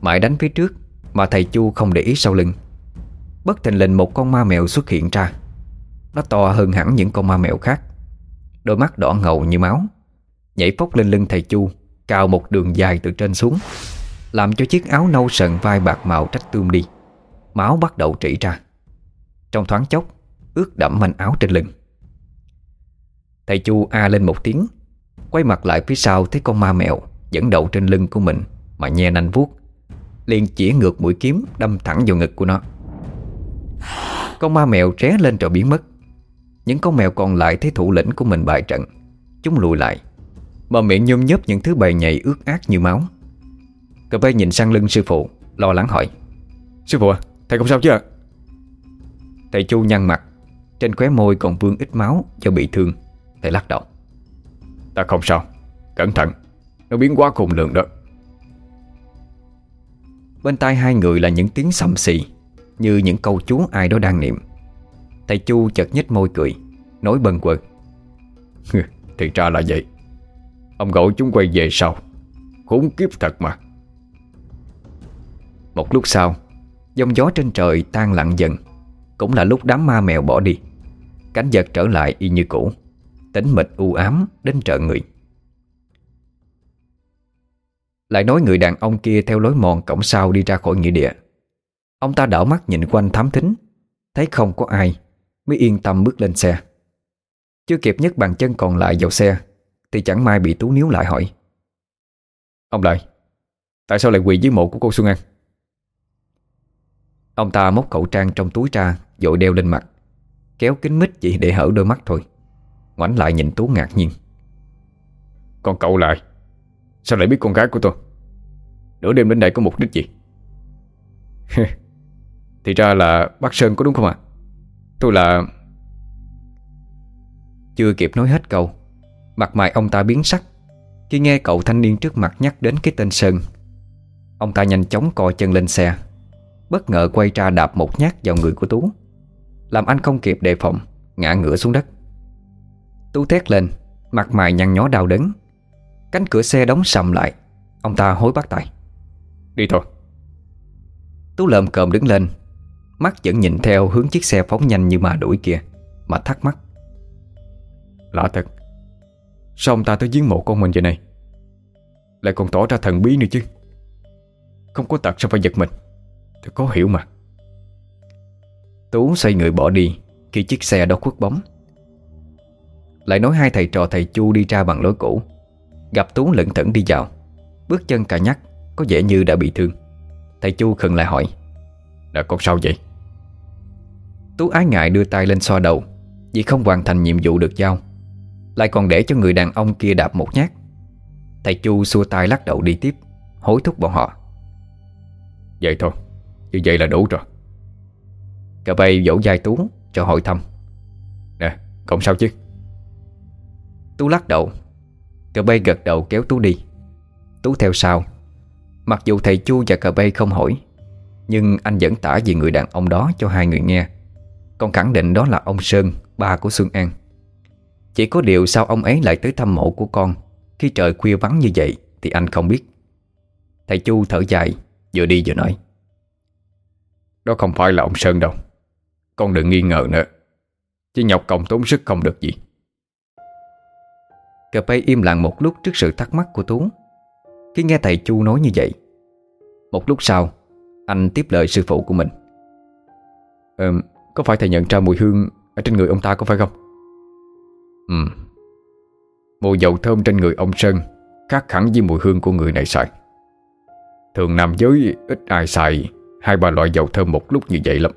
Mãi đánh phía trước Mà thầy Chu không để ý sau lưng. Bất thình lình một con ma mèo xuất hiện ra. Nó to hơn hẳn những con ma mèo khác. Đôi mắt đỏ ngầu như máu. Nhảy phốc lên lưng thầy Chu, Cào một đường dài từ trên xuống, Làm cho chiếc áo nâu sần vai bạc màu trách tươm đi. Máu bắt đầu trĩ ra. Trong thoáng chốc, Ướt đẫm manh áo trên lưng. Thầy Chu a lên một tiếng, Quay mặt lại phía sau Thấy con ma mèo dẫn đầu trên lưng của mình Mà nhe nanh vuốt liền chỉ ngược mũi kiếm đâm thẳng vào ngực của nó. Con ma mèo tré lên rồi biến mất. Những con mèo còn lại thấy thủ lĩnh của mình bại trận Chúng lùi lại. Mà miệng nhôm nhớp những thứ bầy nhầy ướt át như máu. Cậu bay nhìn sang lưng sư phụ Lo lắng hỏi Sư phụ à, thầy không sao chứ ạ? Thầy Chu nhăn mặt Trên khóe môi còn vương ít máu do bị thương. Thầy lắc đầu Ta không sao, cẩn thận Nó biến quá khùng lượng đó. Bên tai hai người là những tiếng sầm xì, Như những câu chú ai đó đang niệm. Thầy Chu chợt nhếch môi cười, Nói bần quật. Thì ra là vậy. Ông gọi chúng quay về sau. Khốn kiếp thật mà. Một lúc sau Dông gió trên trời tan lặng dần. Cũng là lúc đám ma mèo bỏ đi. Cánh vật trở lại y như cũ Tính mịch u ám đến trợ người. Lại nói người đàn ông kia theo lối mòn cổng sau đi ra khỏi nghĩa địa. Ông ta đảo mắt nhìn quanh thám thính, Thấy không có ai, Mới yên tâm bước lên xe. Chưa kịp nhấc bàn chân còn lại vào xe, Thì chẳng may bị Tú níu lại hỏi. Ông lại Tại sao lại quỳ dưới mộ của cô Xuân An? Ông ta móc khẩu trang trong túi ra, Dội đeo lên mặt, Kéo kính mít chỉ để hở đôi mắt thôi. Ngoảnh lại nhìn Tú ngạc nhiên. Còn cậu lại Sao lại biết con gái của tôi? Nửa đêm đến đây có mục đích gì? Thì ra là bác Sơn có đúng không ạ? Tôi là Chưa kịp nói hết câu, Mặt mày ông ta biến sắc. Khi nghe cậu thanh niên trước mặt nhắc đến cái tên Sơn, Ông ta nhanh chóng co chân lên xe, Bất ngờ quay ra đạp một nhát vào người của Tú, Làm anh không kịp đề phòng, Ngã ngửa xuống đất. Tú thét lên, Mặt mày nhăn nhó đau đớn. Cánh cửa xe đóng sầm lại, Ông ta hối bắt tay. Đi thôi. Tú lợm cơm đứng lên. Mắt vẫn nhìn theo hướng chiếc xe phóng nhanh như mà đuổi kia, Mà thắc mắc. Lạ thật. Sao ông ta tới giếng mộ con mình vậy này? Lại còn tỏ ra thần bí nữa chứ. Không có tật sao phải giật mình. Tôi có hiểu mà. Tú xoay người bỏ đi Khi chiếc xe đó khuất bóng. Lại nói hai thầy trò thầy Chu đi ra bằng lối cũ. Gặp Tú lững thững đi vào. Bước chân cả nhắc. Có vẻ như đã bị thương. Thầy Chu khẩn lại hỏi Là con sao vậy? Tú ái ngại đưa tay lên xoa đầu Vì không hoàn thành nhiệm vụ được giao Lại còn để cho người đàn ông kia đạp một nhát. Thầy Chu xua tay lắc đầu đi tiếp Hối thúc bọn họ. Vậy thôi Như vậy là đủ rồi. Cà bay vỗ vai Tú cho hỏi thăm. Nè không sao chứ? Tú lắc đầu. Cà bay gật đầu kéo Tú đi. Tú theo sau Mặc dù thầy Chu và Cờ bay không hỏi, Nhưng anh vẫn tả về người đàn ông đó cho hai người nghe. Còn khẳng định đó là ông Sơn, Ba của Xuân An. Chỉ có điều sao ông ấy lại tới thăm mộ của con? Khi trời khuya vắng như vậy Thì anh không biết. Thầy Chu thở dài, Vừa đi vừa nói. Đó không phải là ông Sơn đâu. Con đừng nghi ngờ nữa. Chỉ nhọc công tốn sức không được gì. Cà bay im lặng một lúc trước sự thắc mắc của Tú. Khi nghe thầy Chu nói như vậy Một lúc sau Anh tiếp lời sư phụ của mình. Ờ, Có phải thầy nhận ra mùi hương Ở trên người ông ta có phải không? Ừ Mùi dầu thơm trên người ông Sơn Khác hẳn với mùi hương của người này xài Thường nam giới ít ai xài Hai ba loại dầu thơm một lúc như vậy lắm.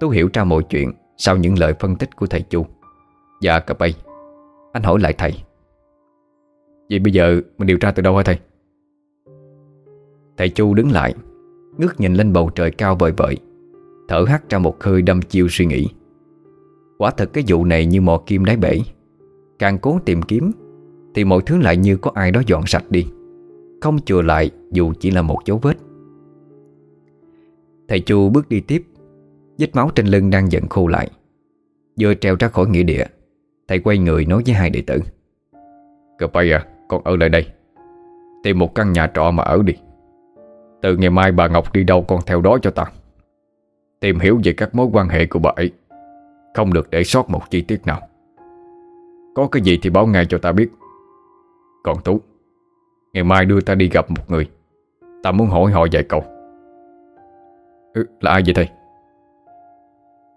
Tú hiểu ra mọi chuyện Sau những lời phân tích của thầy Chu. Dạ cà bay Anh hỏi lại thầy. Vậy bây giờ mình điều tra từ đâu hả thầy? Thầy Chu đứng lại Ngước nhìn lên bầu trời cao vời vợi Thở hắt ra một hơi đâm chiêu suy nghĩ. Quả thật cái vụ này như mò kim đáy bể. Càng cố tìm kiếm Thì mọi thứ lại như có ai đó dọn sạch đi. Không chừa lại dù chỉ là một dấu vết. Thầy Chu bước đi tiếp Vết máu trên lưng đang dần khô lại. Vừa treo ra khỏi nghĩa địa Thầy quay người nói với hai đệ tử. Cờ bay à con ở lại đây. Tìm một căn nhà trọ mà ở đi. Từ ngày mai bà Ngọc đi đâu con theo đó cho ta. Tìm hiểu về các mối quan hệ của bà ấy. Không được để sót một chi tiết nào. Có cái gì thì báo ngay cho ta biết. Còn Tú Ngày mai đưa ta đi gặp một người. Ta muốn hỏi họ vài câu. Ừ, Là ai vậy thầy?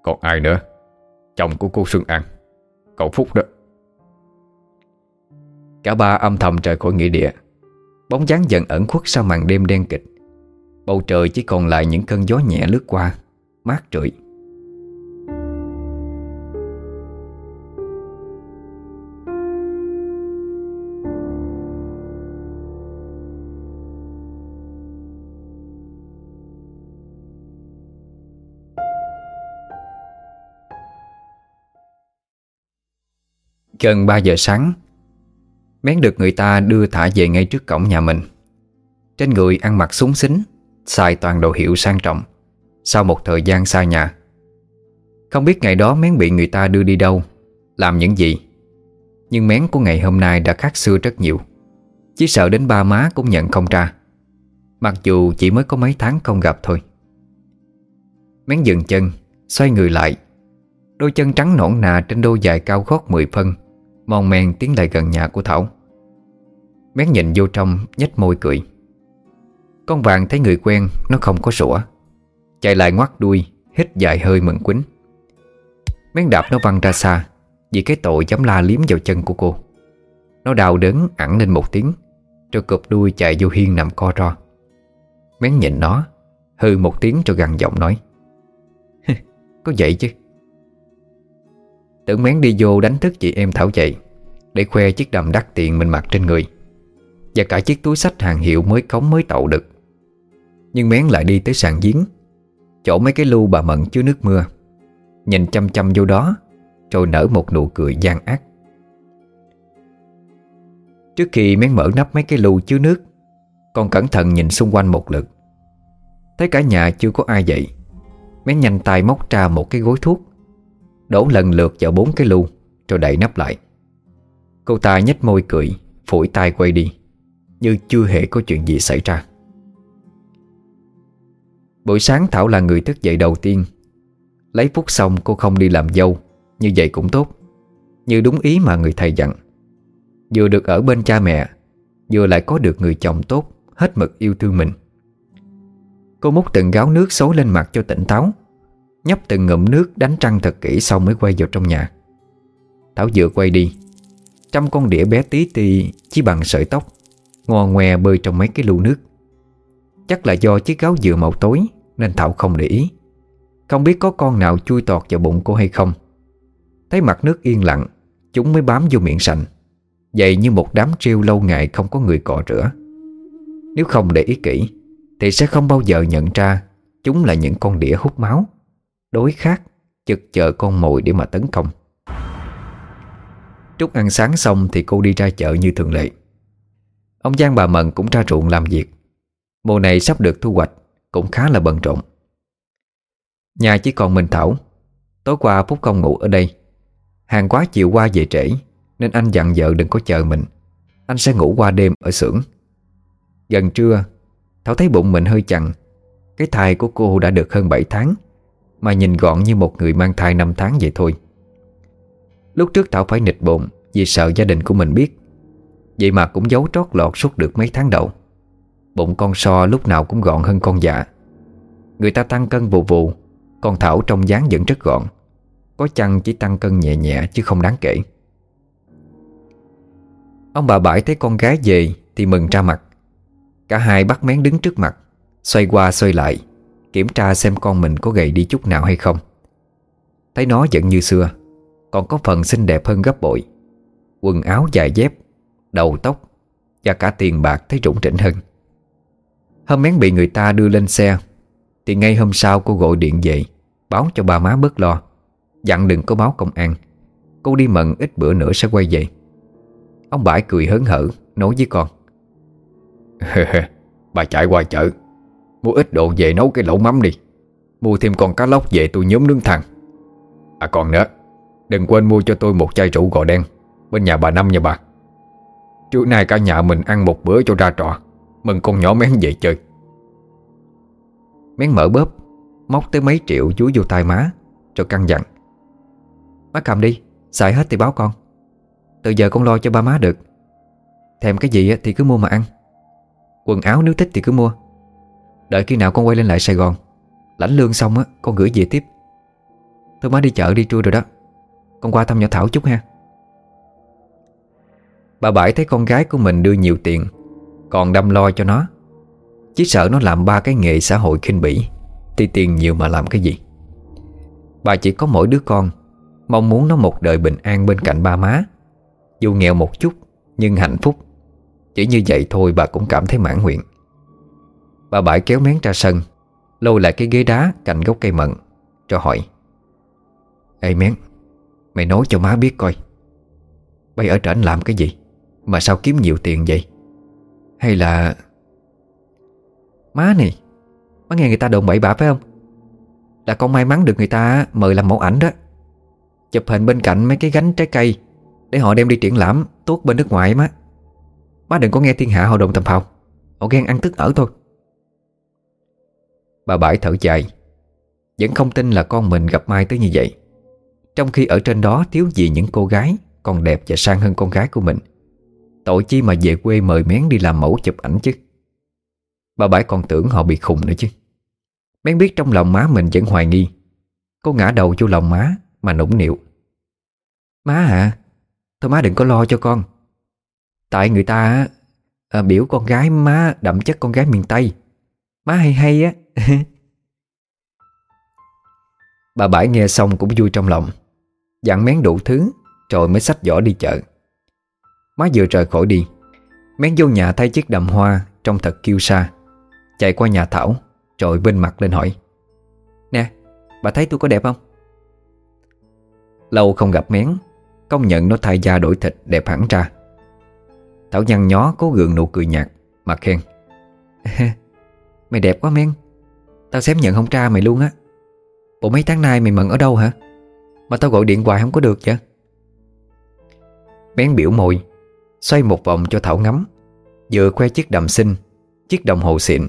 Còn ai nữa? Chồng của cô Xuân An. Cậu Phúc đó. Cả ba âm thầm trời khỏi nghĩa địa. Bóng dáng dần ẩn khuất sau màn đêm đen kịch. Bầu trời chỉ còn lại những cơn gió nhẹ lướt qua, Mát rượi. Gần 3 giờ sáng Mén được người ta đưa thả về ngay trước cổng nhà mình. Trên người ăn mặc súng xính, Xài toàn đồ hiệu sang trọng. Sau một thời gian xa nhà, Không biết ngày đó Mén bị người ta đưa đi đâu, Làm những gì. Nhưng Mén của ngày hôm nay đã khác xưa rất nhiều. Chỉ sợ đến ba má cũng nhận không ra. Mặc dù chỉ mới có mấy tháng không gặp thôi. Mén dừng chân, Xoay người lại. Đôi chân trắng nõn nà trên đôi giày cao gót 10 phân mòn men tiến lại gần nhà của Thảo. Mén nhìn vô trong, nhếch môi cười. Con vàng thấy người quen, Nó không có sủa. Chạy lại ngoắt đuôi, Hít dài hơi mừng quýnh. Mén đạp nó văng ra xa, Vì cái tội dám la liếm vào chân của cô. Nó đau đớn ẳng lên một tiếng, Rồi cụp đuôi chạy vô hiên nằm co ro. Mén nhìn nó, Hư một tiếng cho gằn giọng nói. Có vậy chứ? Tưởng mén đi vô đánh thức chị em Thảo dậy Để khoe chiếc đầm đắt tiền mình mặc trên người, Và cả chiếc túi sách hàng hiệu mới cống mới tậu được. Nhưng mén lại đi tới sàn giếng, Chỗ mấy cái lưu bà Mận chứa nước mưa. Nhìn chăm chăm vô đó Rồi nở một nụ cười gian ác. Trước khi mén mở nắp mấy cái lưu chứa nước Còn cẩn thận nhìn xung quanh một lượt. Thấy cả nhà chưa có ai dậy, Mén nhanh tay móc ra một cái gối thuốc Đổ lần lượt vào bốn cái lu, Rồi đậy nắp lại. Cô ta nhếch môi cười, Phủi tay quay đi, Như chưa hề có chuyện gì xảy ra. Buổi sáng Thảo là người thức dậy đầu tiên. Lấy phút xong, cô không đi làm dâu, Như vậy cũng tốt, Như đúng ý mà người thầy dặn. Vừa được ở bên cha mẹ, Vừa lại có được người chồng tốt, Hết mực yêu thương mình. Cô múc từng gáo nước xối lên mặt cho tỉnh táo. Nhấp từng ngụm nước đánh trăng thật kỹ Xong mới quay vào trong nhà. Thảo vừa quay đi, Trăm con đĩa bé tí ti Chỉ bằng sợi tóc Ngò ngoe bơi trong mấy cái lu nước. Chắc là do chiếc gáo dừa màu tối Nên Thảo không để ý. Không biết có con nào chui tọt vào bụng cô hay không. Thấy mặt nước yên lặng, Chúng mới bám vô miệng sành. Vậy như một đám treo lâu ngày không có người cọ rửa. Nếu không để ý kỹ, Thì sẽ không bao giờ nhận ra Chúng là những con đĩa hút máu. Đối khác, Chực chờ con mồi để mà tấn công. Trúc ăn sáng xong Thì cô đi ra chợ như thường lệ. Ông Giang bà Mận cũng ra ruộng làm việc. Mùa này sắp được thu hoạch, Cũng khá là bận rộn. Nhà chỉ còn mình Thảo. Tối qua Phúc không ngủ ở đây. Hàng quá chiều qua về trễ, Nên anh dặn vợ đừng có chờ mình. Anh sẽ ngủ qua đêm ở xưởng. Gần trưa, Thảo thấy bụng mình hơi chặn Cái thai của cô đã được hơn 7 tháng. Mà nhìn gọn như một người mang thai 5 tháng vậy thôi. Lúc trước Thảo phải nịch bụng Vì sợ gia đình của mình biết. Vậy mà cũng giấu trót lọt suốt được mấy tháng đầu. Bụng con so lúc nào cũng gọn hơn con dạ. Người ta tăng cân vù vù, Còn Thảo trong dáng vẫn rất gọn. Có chăng chỉ tăng cân nhẹ nhẹ chứ không đáng kể. Ông bà bãi thấy con gái về Thì mừng ra mặt. Cả hai bắt mén đứng trước mặt, Xoay qua xoay lại. Kiểm tra xem con mình có gầy đi chút nào hay không. Thấy nó vẫn như xưa, Còn có phần xinh đẹp hơn gấp bội. Quần áo dài dép, Đầu tóc Và cả tiền bạc thấy rủng rỉnh hơn. Hôm mén bị người ta đưa lên xe, Thì ngay hôm sau cô gọi điện về, Báo cho bà má bớt lo. Dặn đừng có báo công an, Cô đi mận ít bữa nữa sẽ quay về. Ông Bãi cười hớn hở, Nói với con. Bà chạy qua chợ Mua ít đồ về nấu cái lẩu mắm đi. Mua thêm con cá lóc về tôi nhóm nướng thằng À còn nữa Đừng quên mua cho tôi một chai rượu gò đen Bên nhà bà Năm nha bà. Trưa nay cả nhà mình ăn một bữa cho ra trọ Mừng con nhỏ mén về chơi. Mén mở bóp Móc tới mấy triệu chúi vô tay má Rồi căng dặn. Má cầm đi, xài hết thì báo con. Từ giờ con lo cho ba má được. Thèm cái gì thì cứ mua mà ăn. Quần áo nếu thích thì cứ mua. Đợi khi nào con quay lên lại Sài Gòn Lãnh lương xong á, con gửi về tiếp. Thôi má đi chợ đi trưa rồi đó. Con qua thăm nhỏ Thảo chút ha. Bà Bãi thấy con gái của mình đưa nhiều tiền Còn đâm lo cho nó. Chỉ sợ nó làm ba cái nghề xã hội khinh bỉ Thì tiền nhiều mà làm cái gì? Bà chỉ có mỗi đứa con Mong muốn nó một đời bình an bên cạnh ba má. Dù nghèo một chút Nhưng hạnh phúc. Chỉ như vậy thôi bà cũng cảm thấy mãn nguyện. Bà bãi kéo mén ra sân, Lôi lại cái ghế đá cạnh gốc cây mận, Cho hỏi. Ê mén, Mày nói cho má biết coi. Bây ở trển làm cái gì? Mà sao kiếm nhiều tiền vậy? Hay là Má này, Má nghe người ta đồn bậy bạ phải không? Là con may mắn được người ta mời làm mẫu ảnh đó. Chụp hình bên cạnh mấy cái gánh trái cây Để họ đem đi triển lãm Tốt bên nước ngoài má. Má đừng có nghe thiên hạ họ đồn tầm phào. Họ ghen ăn tức ở thôi. Bà Bãi thở dài. Vẫn không tin là con mình gặp Mai tới như vậy. Trong khi ở trên đó thiếu gì những cô gái Còn đẹp và sang hơn con gái của mình. Tội chi mà về quê mời mén đi làm mẫu chụp ảnh chứ. Bà Bãi còn tưởng họ bị khùng nữa chứ. Mén biết trong lòng má mình vẫn hoài nghi. Cô ngã đầu vô lòng má Mà nũng nịu. Má hả Thôi má đừng có lo cho con. Tại người ta à, biểu con gái má đậm chất con gái miền Tây. Má hay hay á Bà Bãi nghe xong cũng vui trong lòng. Dặn mén đủ thứ, Rồi mới xách giỏ đi chợ. Má vừa rời khỏi đi, Mén vô nhà thay chiếc đầm hoa Trông thật kiêu sa. Chạy qua nhà Thảo, Rồi bên mặt lên hỏi, Nè, bà thấy tôi có đẹp không? Lâu không gặp mén, Công nhận nó thay da đổi thịt đẹp hẳn ra. Thảo nhăn nhó cố gượng nụ cười nhạt Mà khen, Mày đẹp quá men Tao xém nhận không tra mày luôn á. Bộ mấy tháng nay mày mận ở đâu hả? Mà tao gọi điện hoài không có được vậy. Bén biểu môi Xoay một vòng cho Thảo ngắm, Vừa khoe chiếc đầm xinh, Chiếc đồng hồ xịn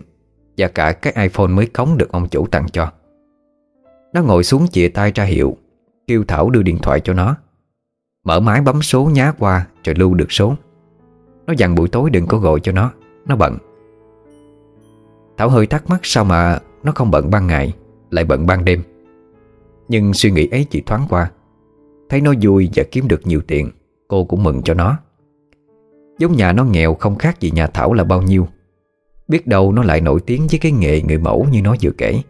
Và cả cái iPhone mới cống được ông chủ tặng cho. Nó ngồi xuống chìa tay ra hiệu, Kêu Thảo đưa điện thoại cho nó. Mở máy bấm số nhá qua Rồi lưu được số. Nó dặn buổi tối đừng có gọi cho nó Nó bận. Thảo hơi thắc mắc sao mà nó không bận ban ngày, Lại bận ban đêm. Nhưng suy nghĩ ấy chỉ thoáng qua. Thấy nó vui và kiếm được nhiều tiền, Cô cũng mừng cho nó. Giống nhà nó nghèo không khác gì nhà Thảo là bao nhiêu. Biết đâu nó lại nổi tiếng với cái nghề người mẫu như nó vừa kể.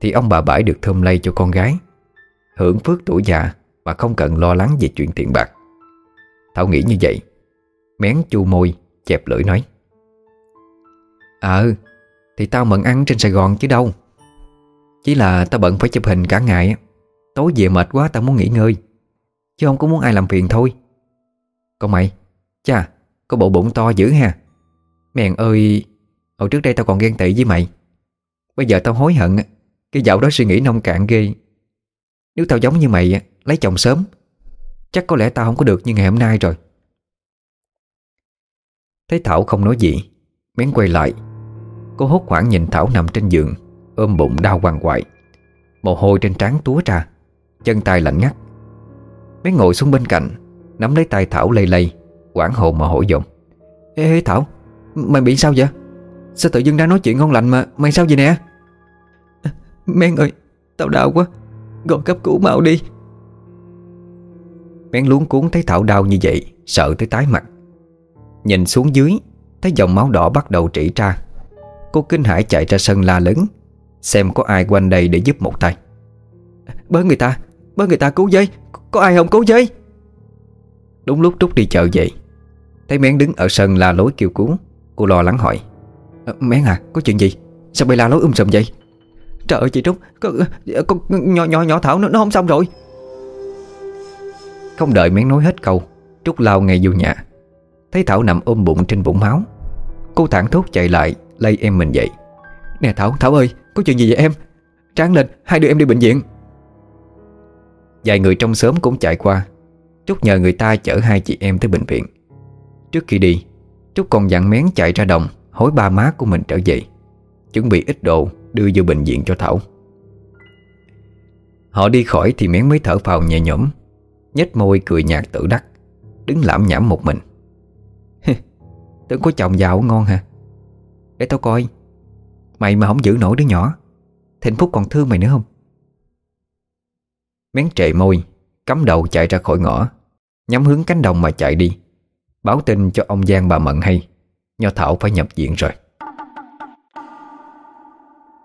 Thì ông bà bãi được thơm lây cho con gái. Hưởng phước tuổi già Mà không cần lo lắng về chuyện tiền bạc. Thảo nghĩ như vậy. Mén chu môi, Chẹp lưỡi nói. Ờ thì tao mận ăn trên Sài Gòn chứ đâu. Chỉ là tao bận phải chụp hình cả ngày Tối về mệt quá tao muốn nghỉ ngơi. Chứ không có muốn ai làm phiền thôi. Còn mày Chà có bộ bụng to dữ ha. Mèn ơi, Hồi trước đây tao còn ghen tị với mày. Bây giờ tao hối hận Cái dạo đó suy nghĩ nông cạn ghê. Nếu tao giống như mày Lấy chồng sớm, Chắc có lẽ tao không có được như ngày hôm nay rồi. Thấy Thảo không nói gì Mén quay lại. Cô hốt hoảng nhìn Thảo nằm trên giường Ôm bụng đau quằn quại. Mồ hôi trên trán túa ra Chân tay lạnh ngắt. Bé ngồi xuống bên cạnh Nắm lấy tay Thảo lây lây Quảng hồn mà hỏi dồn. Ê, ê Thảo Mày bị sao vậy? Sao tự dưng đang nói chuyện ngon lành mà Mày sao vậy nè? Men ơi Tao đau quá Gọi cấp cứu mau đi. Men luống cuốn thấy Thảo đau như vậy Sợ tới tái mặt. Nhìn xuống dưới Thấy dòng máu đỏ bắt đầu trĩ ra. Cô kinh hãi chạy ra sân la lớn Xem có ai quanh đây để giúp một tay. Bớ người ta Bớ người ta cứu dây Có ai không cứu dây Đúng lúc Trúc đi chợ vậy Thấy Mén đứng ở sân la lối kêu cứu Cô lo lắng hỏi. À, Mén à có chuyện gì? Sao bị la lối um sùm vậy? Trời ơi chị Trúc Con, con nhỏ, nhỏ nhỏ Thảo nó, nó không xong rồi. Không đợi Mén nói hết câu Trúc lao ngay vô nhà. Thấy Thảo nằm ôm bụng trên vũng máu Cô thẳng thốt chạy lại Lay em mình dậy. Nè Thảo, Thảo ơi Có chuyện gì vậy em? Tráng lên, hai đứa em đi bệnh viện. Vài người trong xóm cũng chạy qua. Trúc nhờ người ta chở hai chị em tới bệnh viện. Trước khi đi Trúc còn dặn mén chạy ra đồng Hối ba má của mình trở về Chuẩn bị ít đồ đưa vô bệnh viện cho Thảo. Họ đi khỏi thì mén mới thở phào nhẹ nhõm nhếch môi cười nhạt tự đắc Đứng lãm nhảm một mình. Tưởng có chồng giàu ngon hả? Để tao coi. Mày mà không giữ nổi đứa nhỏ, Thịnh Phúc còn thương mày nữa không? Mén trệ môi, Cắm đầu chạy ra khỏi ngõ. Nhắm hướng cánh đồng mà chạy đi. Báo tin cho ông Giang bà Mận hay. Nho Thảo phải nhập viện rồi.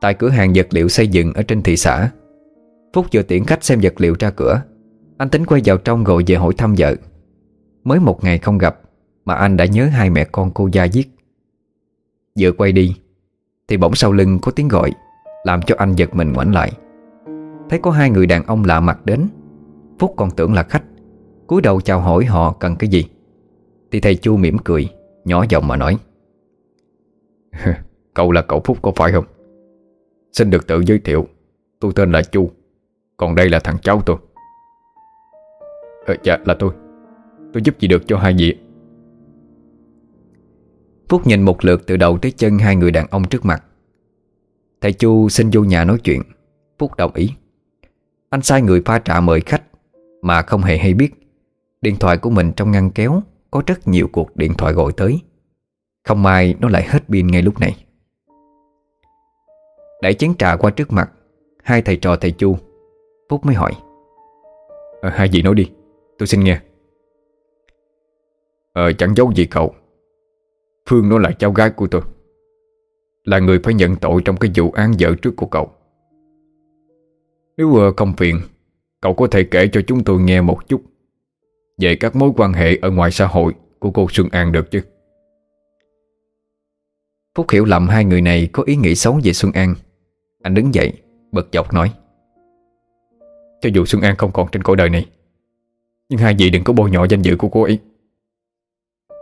Tại cửa hàng vật liệu xây dựng Ở trên thị xã, Phúc vừa tiễn khách xem vật liệu ra cửa. Anh tính quay vào trong gọi về hỏi thăm vợ. Mới một ngày không gặp, Mà anh đã nhớ hai mẹ con cô gia giết Vừa quay đi Thì bỗng sau lưng có tiếng gọi Làm cho anh giật mình ngoảnh lại. Thấy có hai người đàn ông lạ mặt đến Phúc còn tưởng là khách cúi đầu chào hỏi họ cần cái gì. Thì thầy Chu mỉm cười Nhỏ giọng mà nói Cậu là cậu Phúc có phải không? Xin được tự giới thiệu Tôi tên là Chu Còn đây là thằng cháu tôi. Ờ, Dạ là tôi. Tôi giúp gì được cho hai vị Phúc nhìn một lượt từ đầu tới chân hai người đàn ông trước mặt. Thầy Chu xin vô nhà nói chuyện. Phúc đồng ý. Anh sai người pha trà mời khách Mà không hề hay biết. Điện thoại của mình trong ngăn kéo Có rất nhiều cuộc điện thoại gọi tới. Không may nó lại hết pin ngay lúc này. Đẩy chén trà qua trước mặt Hai thầy trò thầy Chu. Phúc mới hỏi. À, Hai vị nói đi Tôi xin nghe. Ờ chẳng giấu gì cậu. Phương nó là cháu gái của tôi. Là người phải nhận tội Trong cái vụ án vợ trước của cậu. Nếu ờ, không phiền, Cậu có thể kể cho chúng tôi nghe một chút Về các mối quan hệ Ở ngoài xã hội của cô Xuân An được chứ? Phúc hiểu lầm hai người này Có ý nghĩ xấu về Xuân An. Anh đứng dậy, bật dọc nói. Cho dù Xuân An không còn trên cõi đời này, Nhưng hai vị đừng có bôi nhọ danh dự của cô ấy.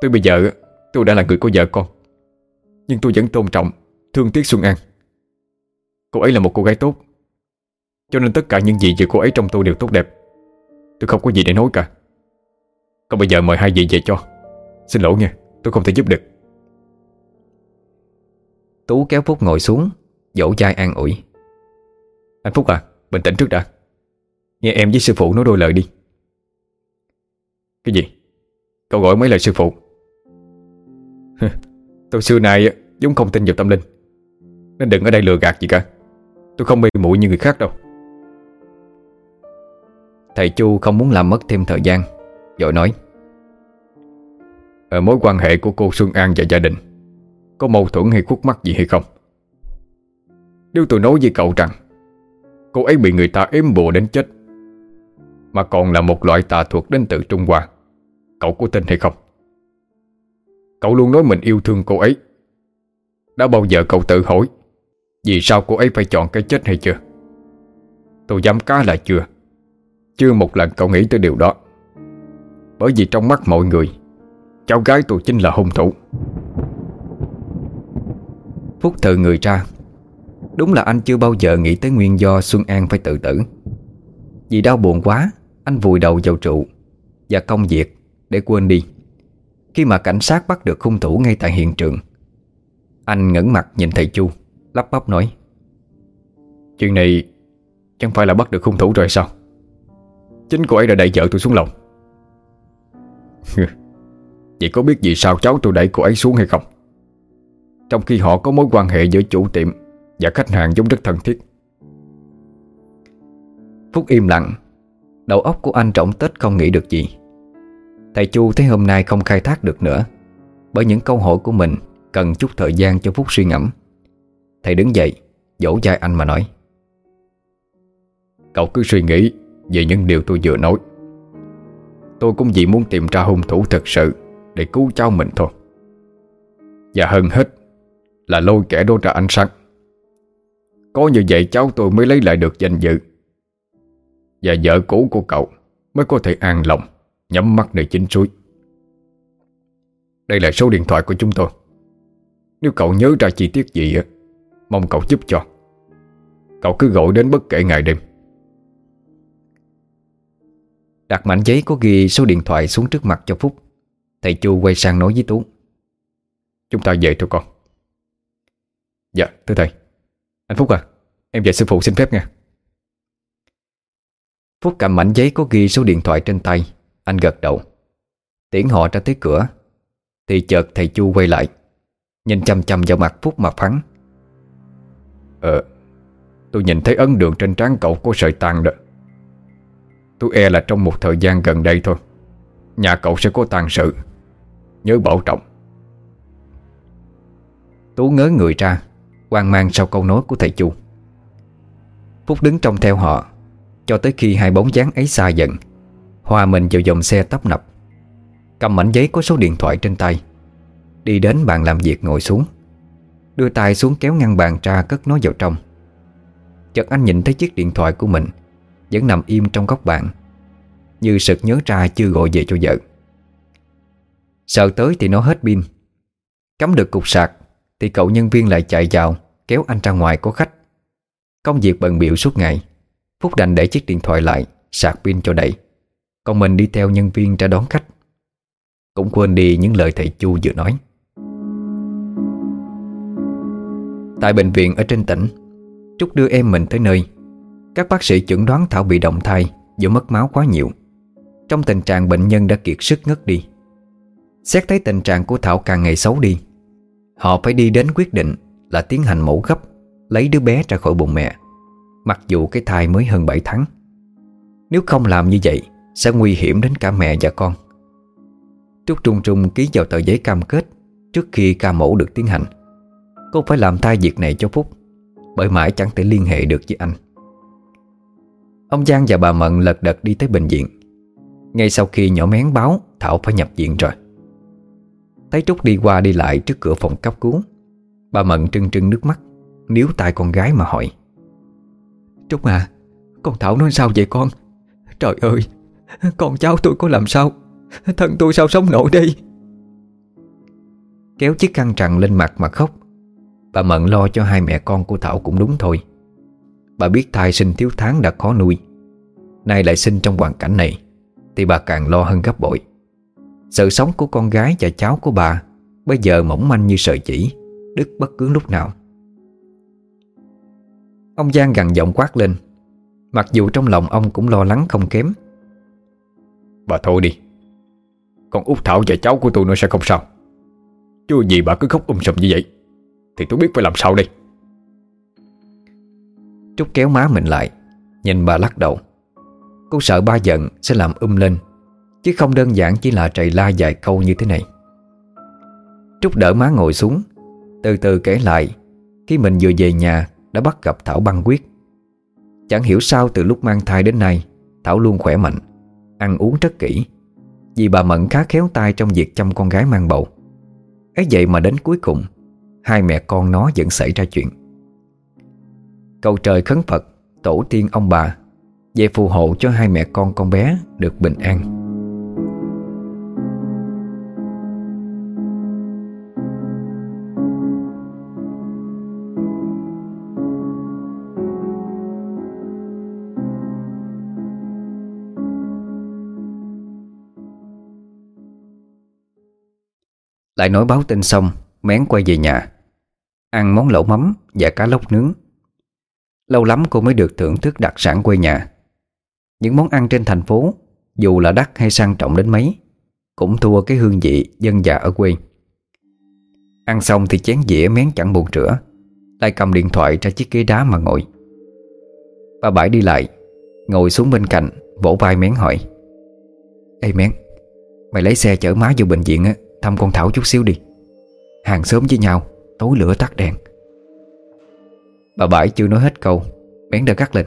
Tôi bây giờ tôi đã là người có vợ con. Nhưng tôi vẫn tôn trọng Thương tiếc Xuân An. Cô ấy là một cô gái tốt. Cho nên tất cả những gì về cô ấy trong tôi đều tốt đẹp. Tôi không có gì để nói cả. Còn bây giờ mời hai vị về cho. Xin lỗi nha Tôi không thể giúp được. Tú kéo Phúc ngồi xuống Dỗ chai an ủi. Anh Phúc à Bình tĩnh trước đã. Nghe em với sư phụ nói đôi lời đi. Cái gì? Cậu gọi mấy lời sư phụ Tôi xưa nay Dũng không tin vào tâm linh. Nên đừng ở đây lừa gạt gì cả. Tôi không mê muội như người khác đâu. Thầy Chu không muốn làm mất thêm thời gian Rồi nói. Ở Mối quan hệ của cô Xuân An và gia đình Có mâu thuẫn hay khúc mắc gì hay không? Nếu tôi nói với cậu rằng Cô ấy bị người ta ếm bùa đến chết, Mà còn là một loại tà thuật đến từ Trung Hoa, Cậu có tin hay không? Cậu luôn nói mình yêu thương cô ấy. Đã bao giờ cậu tự hỏi, Vì sao cô ấy phải chọn cái chết hay chưa? Tôi dám cá là chưa. Chưa một lần cậu nghĩ tới điều đó. Bởi vì trong mắt mọi người, Cháu gái tôi chính là hung thủ. Phúc thự người ra, Đúng là anh chưa bao giờ nghĩ tới nguyên do Xuân An phải tự tử. Vì đau buồn quá, Anh vùi đầu vào trụ Và công việc để quên đi. Khi mà cảnh sát bắt được hung thủ ngay tại hiện trường, Anh ngẩng mặt nhìn thầy Chu, Lắp bắp nói, Chuyện này Chẳng phải là bắt được hung thủ rồi sao? Chính cô ấy đã đẩy vợ tôi xuống lòng Vậy có biết vì sao cháu tôi đẩy cô ấy xuống hay không? Trong khi họ có mối quan hệ giữa chủ tiệm Và khách hàng giống rất thân thiết. Phúc im lặng, Đầu óc của anh trọng tết không nghĩ được gì. Thầy Chu thấy hôm nay không khai thác được nữa. Bởi những câu hỏi của mình Cần chút thời gian cho Phúc suy ngẫm. Thầy đứng dậy Dỗ dai anh mà nói. Cậu cứ suy nghĩ Về những điều tôi vừa nói. Tôi cũng chỉ muốn tìm ra hung thủ thật sự Để cứu cháu mình thôi. Và hơn hết Là lôi kẻ đó ra ánh sáng. Có như vậy cháu tôi mới lấy lại được danh dự. Và vợ cũ của cậu Mới có thể an lòng. Nhắm mắt nơi chính suối. Đây là số điện thoại của chúng tôi. Nếu cậu nhớ ra chi tiết gì Mong cậu giúp cho. Cậu cứ gọi đến bất kể ngày đêm. Đặt mảnh giấy có ghi số điện thoại xuống trước mặt cho Phúc. Thầy Chu quay sang nói với Tú. Chúng ta về thôi con. Dạ thưa thầy. Anh Phúc à Em về sư phụ xin phép nha. Phúc cầm mảnh giấy có ghi số điện thoại trên tay. Anh gật đầu. Tiễn họ ra tới cửa. Thì chợt thầy Chu quay lại, Nhìn chăm chăm vào mặt Phúc mà phắn Ờ Tôi nhìn thấy ấn đường trên trán cậu có sợi tàn đó. Tôi e là trong một thời gian gần đây thôi, Nhà cậu sẽ có tàn sự, Nhớ bảo trọng. Tú ngớ người ra, hoang mang sau câu nói của thầy Chu. Phúc đứng trong theo họ, Cho tới khi hai bóng dáng ấy xa dần. Hòa mình vào dòng xe tấp nập. Cầm mảnh giấy có số điện thoại trên tay. Đi đến bàn làm việc ngồi xuống. Đưa tay xuống kéo ngăn bàn ra cất nó vào trong. Chợt anh nhìn thấy chiếc điện thoại của mình Vẫn nằm im trong góc bàn. Như sực nhớ ra chưa gọi về cho vợ. Sợ tới thì nó hết pin. Cắm được cục sạc Thì cậu nhân viên lại chạy vào Kéo anh ra ngoài có khách. Công việc bận biệu suốt ngày. Phúc đành để chiếc điện thoại lại Sạc pin cho đầy. Còn mình đi theo nhân viên ra đón khách. Cũng quên đi những lời thầy Chu vừa nói. Tại bệnh viện ở trên tỉnh, Trúc đưa em mình tới nơi. Các bác sĩ chẩn đoán Thảo bị động thai Do mất máu quá nhiều. Trong tình trạng bệnh nhân đã kiệt sức ngất đi. Xét thấy tình trạng của Thảo càng ngày xấu đi, Họ phải đi đến quyết định Là tiến hành mổ gấp, Lấy đứa bé ra khỏi bụng mẹ, Mặc dù cái thai mới hơn 7 tháng. Nếu không làm như vậy sẽ nguy hiểm đến cả mẹ và con. Trúc Trung Trung ký vào tờ giấy cam kết Trước khi ca mổ được tiến hành. Cô phải làm thay việc này cho Phúc, Bởi mãi chẳng thể liên hệ được với anh. Ông Giang và bà Mận lật đật đi tới bệnh viện. Ngay sau khi nhỏ mén báo, Thảo phải nhập viện rồi. Thấy Trúc đi qua đi lại trước cửa phòng cấp cứu, Bà Mận trưng trưng nước mắt, Níu tay con gái mà hỏi. Trúc à Con Thảo nói sao vậy con? Trời ơi Con cháu tôi có làm sao? Thân tôi sao sống nổi đây? Kéo chiếc khăn trằn lên mặt mà khóc. Bà Mận lo cho hai mẹ con của Thảo cũng đúng thôi. Bà biết thai sinh thiếu tháng đã khó nuôi. Nay lại sinh trong hoàn cảnh này, Thì bà càng lo hơn gấp bội. Sự sống của con gái và cháu của bà Bây giờ mỏng manh như sợi chỉ, Đứt bất cứ lúc nào. Ông Giang gằn giọng quát lên. Mặc dù trong lòng ông cũng lo lắng không kém Bà thôi đi. Con út Thảo và cháu của tôi nó sẽ không sao. Chưa gì bà cứ khóc um sùm như vậy, Thì tôi biết phải làm sao đây. Trúc kéo má mình lại, Nhìn bà lắc đầu. Cô sợ ba giận sẽ làm um lên, Chứ không đơn giản chỉ là trầy la dài câu như thế này. Trúc đỡ má ngồi xuống, Từ từ kể lại, Khi mình vừa về nhà Đã bắt gặp Thảo băng quyết Chẳng hiểu sao từ lúc mang thai đến nay, Thảo luôn khỏe mạnh. Ăn uống rất kỹ. Vì bà Mận khá khéo tay trong việc chăm con gái mang bầu. Ấy vậy mà đến cuối cùng, Hai mẹ con nó vẫn xảy ra chuyện. Cầu trời khấn Phật, Tổ tiên ông bà, Về phù hộ cho hai mẹ con con bé Được bình an. Lại nói báo tin xong, Mén quay về nhà. Ăn món lẩu mắm và cá lóc nướng. Lâu lắm cô mới được thưởng thức đặc sản quê nhà. Những món ăn trên thành phố, Dù là đắt hay sang trọng đến mấy, Cũng thua cái hương vị dân già ở quê. Ăn xong thì chén dĩa mén chẳng buồn rửa, Lại cầm điện thoại ra chiếc ghế đá mà ngồi. Bà Bãi đi lại, Ngồi xuống bên cạnh, Vỗ vai mén hỏi. Ê mén, Mày lấy xe chở má vô bệnh viện á Thăm con Thảo chút xíu đi. Hàng sớm với nhau Tối lửa tắt đèn. Bà Bãi chưa nói hết câu Bén đã cắt lên.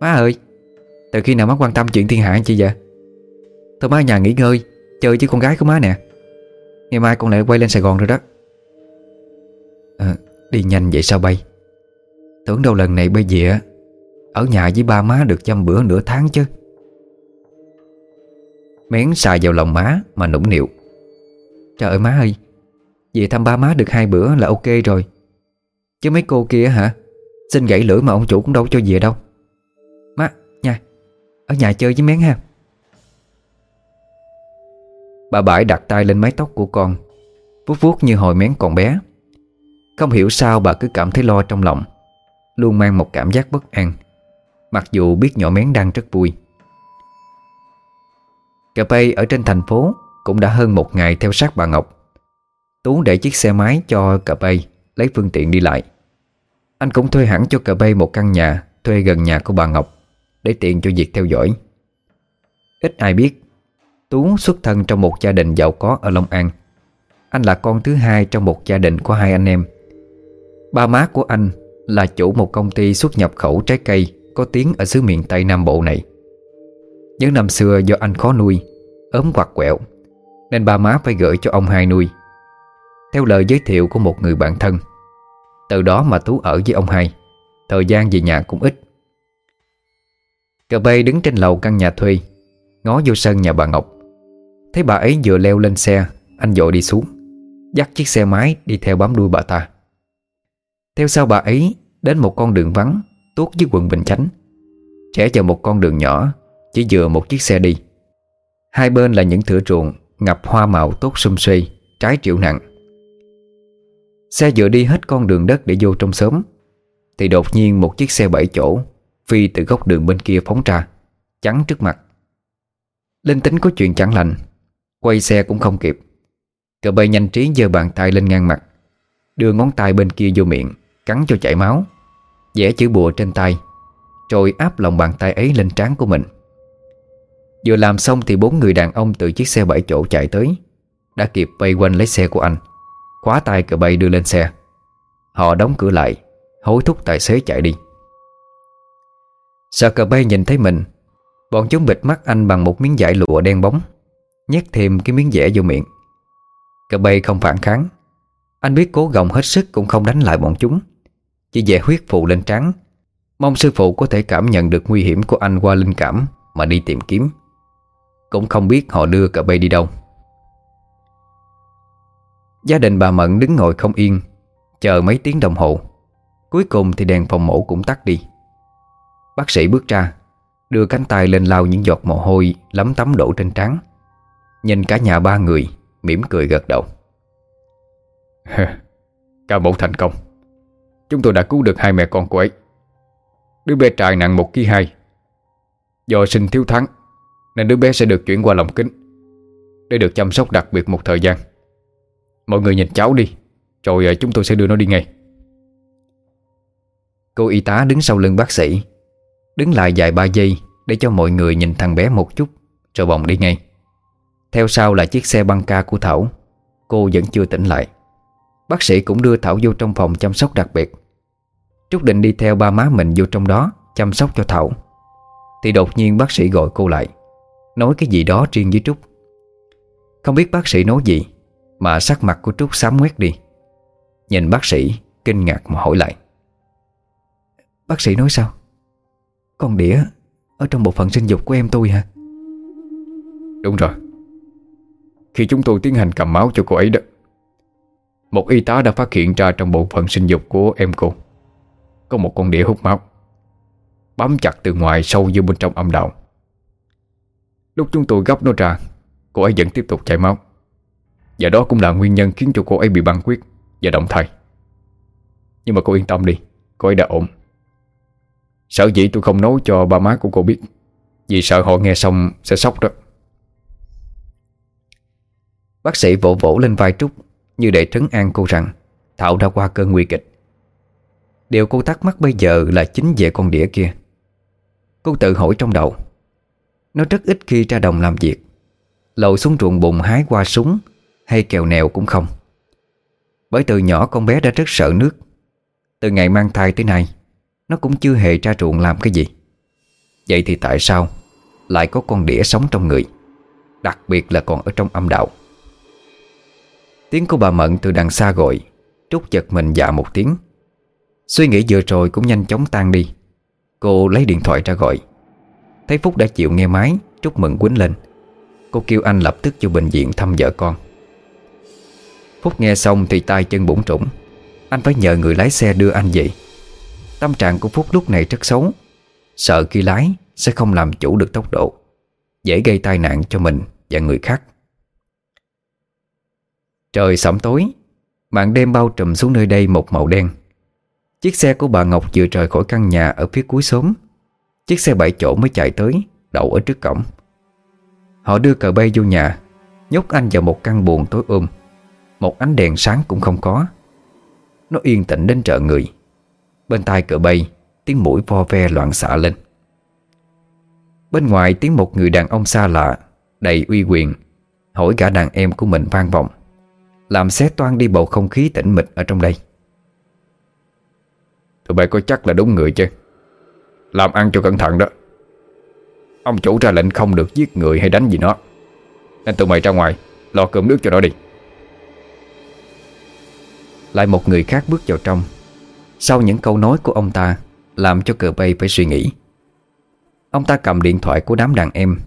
Má ơi Từ khi nào má quan tâm chuyện thiên hạ chi vậy? Thôi má nhà nghỉ ngơi Chơi với con gái của má nè. Ngày mai con lại quay lên Sài Gòn rồi đó. À, Đi nhanh vậy sao bay? Tưởng đâu lần này bây dịa Ở nhà với ba má được chăm bữa nửa tháng chứ. Mén xài vào lòng má mà nũng nịu. Trời ơi má ơi, Về thăm ba má được hai bữa là ok rồi. Chứ mấy cô kia hả? Xin gãy lưỡi mà ông chủ cũng đâu cho về đâu. Má, nha, Ở nhà chơi với mén ha. Bà Bãi đặt tay lên mái tóc của con, Vuốt vuốt như hồi mén còn bé. Không hiểu sao bà cứ cảm thấy lo trong lòng, Luôn mang một cảm giác bất an, Mặc dù biết nhỏ mén đang rất vui. Cà phê ở trên thành phố cũng đã hơn một ngày theo sát bà Ngọc. Tú để chiếc xe máy cho cà Bay Lấy phương tiện đi lại. Anh cũng thuê hẳn cho cà Bay một căn nhà, Thuê gần nhà của bà Ngọc, Để tiện cho việc theo dõi. Ít ai biết, Tú xuất thân trong một gia đình giàu có ở Long An. Anh là con thứ hai trong một gia đình của hai anh em. Ba má của anh là chủ một công ty xuất nhập khẩu trái cây Có tiếng ở xứ miền Tây Nam Bộ này. Những năm xưa do anh khó nuôi, ốm quạt quẹo nên ba má phải gửi cho ông hai nuôi. Theo lời giới thiệu của một người bạn thân, Từ đó mà Tú ở với ông hai, Thời gian về nhà cũng ít. Cờ bay đứng trên lầu căn nhà thuê, Ngó vô sân nhà bà Ngọc. Thấy bà ấy vừa leo lên xe, Anh dội đi xuống, Dắt chiếc xe máy đi theo bám đuôi bà ta. Theo sau bà ấy, Đến một con đường vắng, Tuốt dưới quận Bình Chánh. Trẻ vào một con đường nhỏ, Chỉ vừa một chiếc xe đi. Hai bên là những thửa ruộng Ngập hoa màu tốt xum suy, Trái triệu nặng. Xe vừa đi hết con đường đất để vô trong xóm, Thì đột nhiên một chiếc xe bảy chỗ, Phi từ góc đường bên kia phóng ra, Chắn trước mặt. Linh tính có chuyện chẳng lành, Quay xe cũng không kịp. Cờ bay nhanh trí giơ bàn tay lên ngang mặt, Đưa ngón tay bên kia vô miệng, Cắn cho chảy máu, vẽ chữ bùa trên tay, Rồi áp lòng bàn tay ấy lên trán của mình. Vừa làm xong thì bốn người đàn ông từ chiếc xe bảy chỗ chạy tới. Đã kịp vây quanh lấy xe của anh. Khóa tay cờ bay đưa lên xe. Họ đóng cửa lại, Hối thúc tài xế chạy đi. Sợ cờ bay nhìn thấy mình, Bọn chúng bịt mắt anh bằng một miếng vải lụa đen bóng, Nhét thêm cái miếng vẽ vô miệng. Cờ bay không phản kháng. Anh biết cố gồng hết sức cũng không đánh lại bọn chúng. Chỉ vẽ huyết phụ lên trắng Mong sư phụ có thể cảm nhận được nguy hiểm của anh qua linh cảm Mà đi tìm kiếm cũng không biết họ đưa cà bay đi đâu. Gia đình bà Mận đứng ngồi không yên, Chờ mấy tiếng đồng hồ. Cuối cùng thì đèn phòng mổ cũng tắt đi. Bác sĩ bước ra, Đưa cánh tay lên lau những giọt mồ hôi Lấm tấm đổ trên trán. Nhìn cả nhà ba người, mỉm cười gật đầu. Ca mổ thành công. Chúng tôi đã cứu được hai mẹ con cô ấy. Đứa bé trai nặng 1 kg 2 Do sinh thiếu thắng nên đứa bé sẽ được chuyển qua lòng kính Để được chăm sóc đặc biệt một thời gian. Mọi người nhìn cháu đi, Rồi ờ, chúng tôi sẽ đưa nó đi ngay. Cô y tá đứng sau lưng bác sĩ, Đứng lại vài ba giây Để cho mọi người nhìn thằng bé một chút, Rồi bồng đi ngay. Theo sau là chiếc xe băng ca của Thảo, Cô vẫn chưa tỉnh lại. Bác sĩ cũng đưa Thảo vô trong phòng chăm sóc đặc biệt. Trúc định đi theo ba má mình vô trong đó Chăm sóc cho Thảo. Thì đột nhiên bác sĩ gọi cô lại. Nói cái gì đó riêng với Trúc. Không biết bác sĩ nói gì, Mà sắc mặt của Trúc xám quét đi. Nhìn bác sĩ, Kinh ngạc mà hỏi lại. Bác sĩ nói sao? Con đĩa Ở trong bộ phận sinh dục của em tôi hả? Đúng rồi. Khi chúng tôi tiến hành cầm máu cho cô ấy đó, Một y tá đã phát hiện ra trong bộ phận sinh dục của em cô, Có một con đĩa hút máu, Bám chặt từ ngoài sâu vô bên trong âm đạo. Lúc chúng tôi gấp nó ra, Cô ấy vẫn tiếp tục chảy máu. Và đó cũng là nguyên nhân khiến cho cô ấy bị băng huyết Và động thai. Nhưng mà cô yên tâm đi, Cô ấy đã ổn. Sở dĩ tôi không nói cho ba má của cô biết, Vì sợ họ nghe xong sẽ sốc đó. Bác sĩ vỗ vỗ lên vai Trúc, Như để trấn an cô rằng Thảo đã qua cơn nguy kịch. Điều cô thắc mắc bây giờ là chính về con đĩa kia. Cô tự hỏi trong đầu nó rất ít khi ra đồng làm việc. Lội xuống ruộng bùn hái qua súng, Hay kèo nèo cũng không. Bởi từ nhỏ con bé đã rất sợ nước. Từ ngày mang thai tới nay, Nó cũng chưa hề ra ruộng làm cái gì. Vậy thì tại sao Lại có con đĩa sống trong người, Đặc biệt là còn ở trong âm đạo? Tiếng của bà Mận từ đằng xa gọi Trúc giật mình dạ một tiếng. Suy nghĩ vừa rồi cũng nhanh chóng tan đi. Cô lấy điện thoại ra gọi. Thấy Phúc đã chịu nghe máy chúc mừng quýnh lên. Cô kêu anh lập tức vô bệnh viện thăm vợ con. Phúc nghe xong thì tay chân bủng trũng Anh phải nhờ người lái xe đưa anh về. Tâm trạng của Phúc lúc này rất xấu. Sợ khi lái sẽ không làm chủ được tốc độ, Dễ gây tai nạn cho mình và người khác. Trời sẩm tối, Màn đêm bao trùm xuống nơi đây một màu đen. Chiếc xe của bà Ngọc vừa rời khỏi căn nhà ở phía cuối xóm. Chiếc xe bảy chỗ mới chạy tới, Đậu ở trước cổng. Họ đưa cờ bay vô nhà, Nhốt anh vào một căn buồng tối ôm. Một ánh đèn sáng cũng không có. Nó yên tĩnh đến trợ người. Bên tai cờ bay Tiếng mũi vo ve loạn xạ lên. Bên ngoài tiếng một người đàn ông xa lạ, Đầy uy quyền, Hỏi cả đàn em của mình vang vọng. Làm xé toan đi bầu không khí tĩnh mịch ở trong đây. Tụi bay có chắc là đúng người chứ? Làm ăn cho cẩn thận đó. Ông chủ ra lệnh không được giết người hay đánh gì nó. Nên tụi mày ra ngoài, Lo cơm nước cho nó đi. Lại một người khác bước vào trong. Sau những câu nói của ông ta, Làm cho cờ bay phải suy nghĩ. Ông ta cầm điện thoại của đám đàn em,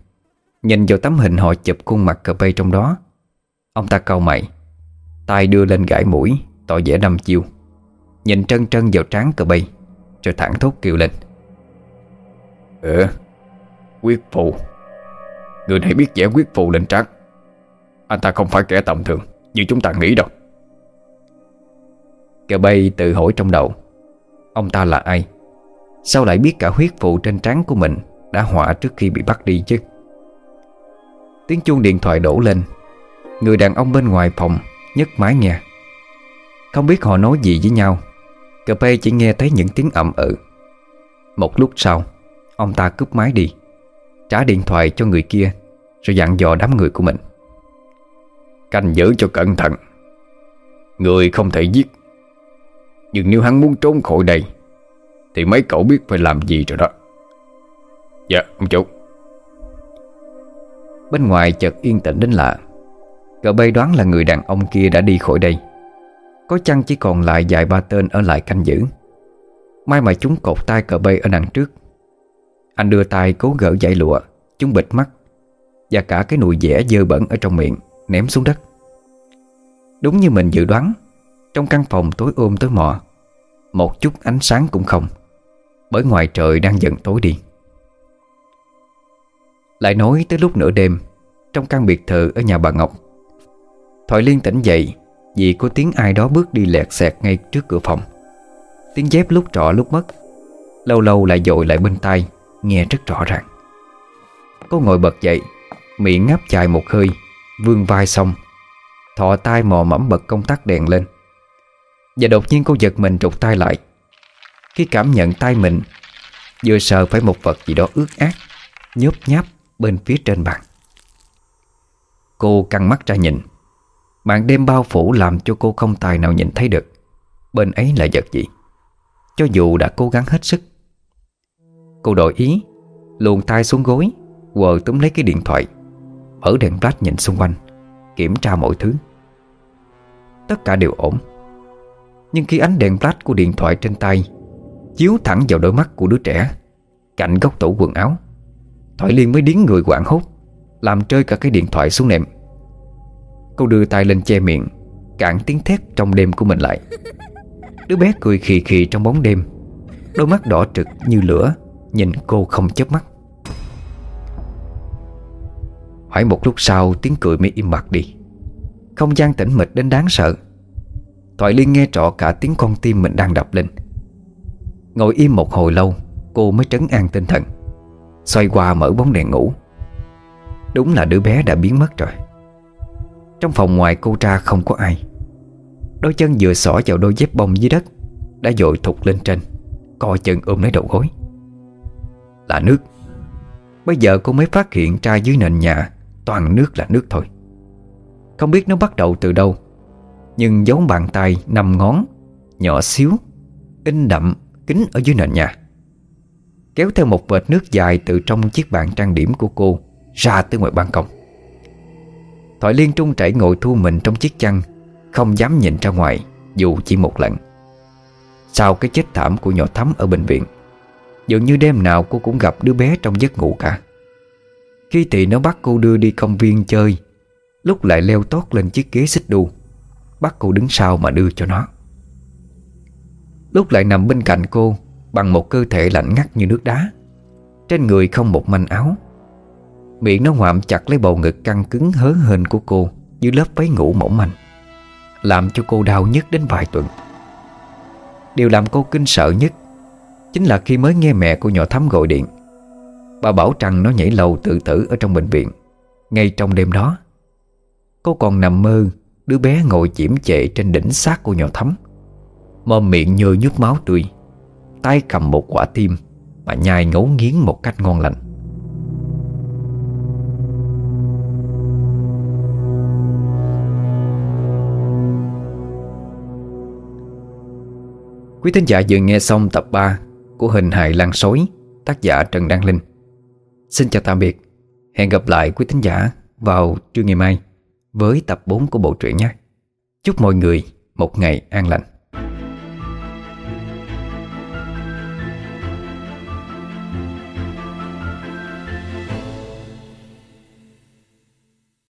Nhìn vào tấm hình họ chụp khuôn mặt cờ bay trong đó. Ông ta cau mày, tay đưa lên gãi mũi, Tỏ vẻ đâm chiêu. Nhìn trân trân vào trán cờ bay, Rồi thẳng thốt kêu lên. Ừ Quyết phụ Người này biết vẽ quyết phụ lên trắng Anh ta không phải kẻ tầm thường, Như chúng ta nghĩ đâu. Cờ bay tự hỏi trong đầu, Ông ta là ai? Sao lại biết cả huyết phụ trên trán của mình Đã họa trước khi bị bắt đi chứ? Tiếng chuông điện thoại đổ lên. Người đàn ông bên ngoài phòng nhấc máy nghe. Không biết họ nói gì với nhau. Cờ bay chỉ nghe thấy những tiếng ậm ừ. Một lúc sau Ông ta cướp máy đi, Trả điện thoại cho người kia, Rồi dặn dò đám người của mình. Canh giữ cho cẩn thận. Người không thể giết. Nhưng nếu hắn muốn trốn khỏi đây, Thì mấy cậu biết phải làm gì rồi đó. Dạ ông chủ. Bên ngoài chợt yên tĩnh đến lạ. Cờ bay đoán là người đàn ông kia đã đi khỏi đây. Có chăng chỉ còn lại vài ba tên ở lại canh giữ? May mà chúng cột tay cờ bay ở đằng trước. Anh đưa tay cố gỡ giải lụa, Chúng bịt mắt, Và cả cái nụi dẻ dơ bẩn ở trong miệng Ném xuống đất. Đúng như mình dự đoán, Trong căn phòng tối ôm tối mò, Một chút ánh sáng cũng không, Bởi ngoài trời đang dần tối đi. Lại nói tới lúc nửa đêm, Trong căn biệt thự ở nhà bà Ngọc, Thoại Liên tỉnh dậy Vì có tiếng ai đó bước đi lẹt xẹt ngay trước cửa phòng. Tiếng dép lúc trọ lúc mất, Lâu lâu lại dội lại bên tai. Nghe rất rõ ràng. Cô ngồi bật dậy, Miệng ngáp dài một hơi Vương vai xong Thọ tay mò mẫm bật công tắc đèn lên. Và đột nhiên cô giật mình trục tay lại. Khi cảm nhận tay mình, Vừa sợ phải một vật gì đó ướt át Nhớp nháp bên phía trên bàn. Cô căng mắt ra nhìn. Màn đêm bao phủ làm cho cô không tài nào nhìn thấy được. Bên ấy là vật gì? Cho dù đã cố gắng hết sức Cô đổi ý, Luồn tay xuống gối, Quờ túm lấy cái điện thoại. Mở đèn flash nhìn xung quanh, Kiểm tra mọi thứ. Tất cả đều ổn. Nhưng khi ánh đèn flash của điện thoại trên tay Chiếu thẳng vào đôi mắt của đứa trẻ, Cạnh góc tủ quần áo, Thoại Liên mới điến người quảng hốt, Làm rơi cả cái điện thoại xuống nệm. Cô đưa tay lên che miệng Cản tiếng thét trong đêm của mình lại. Đứa bé cười khì khì trong bóng đêm, Đôi mắt đỏ trực như lửa. Nhìn cô không chớp mắt. Hỏi một lúc sau, tiếng cười mới im bặt đi. Không gian tĩnh mịch đến đáng sợ. Thoại Liên nghe trọ cả tiếng con tim mình đang đập lên. Ngồi im một hồi lâu, Cô mới trấn an tinh thần. Xoay qua mở bóng đèn ngủ. Đúng là đứa bé đã biến mất rồi. Trong phòng ngoài cô ra không có ai. Đôi chân vừa xỏ vào đôi dép bông dưới đất, Đã dội thụt lên trên. Co chân ôm lấy đầu gối. Là nước. Bây giờ cô mới phát hiện ra dưới nền nhà, Toàn nước là nước thôi. Không biết nó bắt đầu từ đâu, Nhưng dấu bàn tay năm ngón, Nhỏ xíu, In đậm, kín ở dưới nền nhà. Kéo theo một vệt nước dài Từ trong chiếc bàn trang điểm của cô Ra tới ngoài ban công. Thoại Liên trung chảy ngồi thu mình trong chiếc chăn, Không dám nhìn ra ngoài, Dù chỉ một lần. Sau cái chết thảm của nhỏ thắm ở bệnh viện Dường như đêm nào cô cũng gặp đứa bé trong giấc ngủ cả. Khi thì nó bắt cô đưa đi công viên chơi, Lúc lại leo tót lên chiếc ghế xích đu, Bắt cô đứng sau mà đưa cho nó. Lúc lại nằm bên cạnh cô, Bằng một cơ thể lạnh ngắt như nước đá, Trên người không một manh áo. Miệng nó ngoạm chặt lấy bầu ngực căng cứng hớ hên của cô Dưới lớp váy ngủ mỏng manh, Làm cho cô đau nhất đến vài tuần. Điều làm cô kinh sợ nhất Chính là khi mới nghe mẹ của nhỏ thắm gọi điện. Bà bảo rằng nó nhảy lầu tự tử ở trong bệnh viện. Ngay trong đêm đó, Cô còn nằm mơ Đứa bé ngồi chiếm chệ trên đỉnh xác của nhỏ thắm. Mồm miệng nhơ nhút máu tươi, Tay cầm một quả tim Mà nhai ngấu nghiến một cách ngon lành. Quý thính giả vừa nghe xong tập 3 của hình hài lan sói, Tác giả Trần Đăng Linh. Xin chào tạm biệt. Hẹn gặp lại quý thính giả vào trưa ngày mai Với tập 4 của bộ truyện nhé. Chúc mọi người một ngày an lành.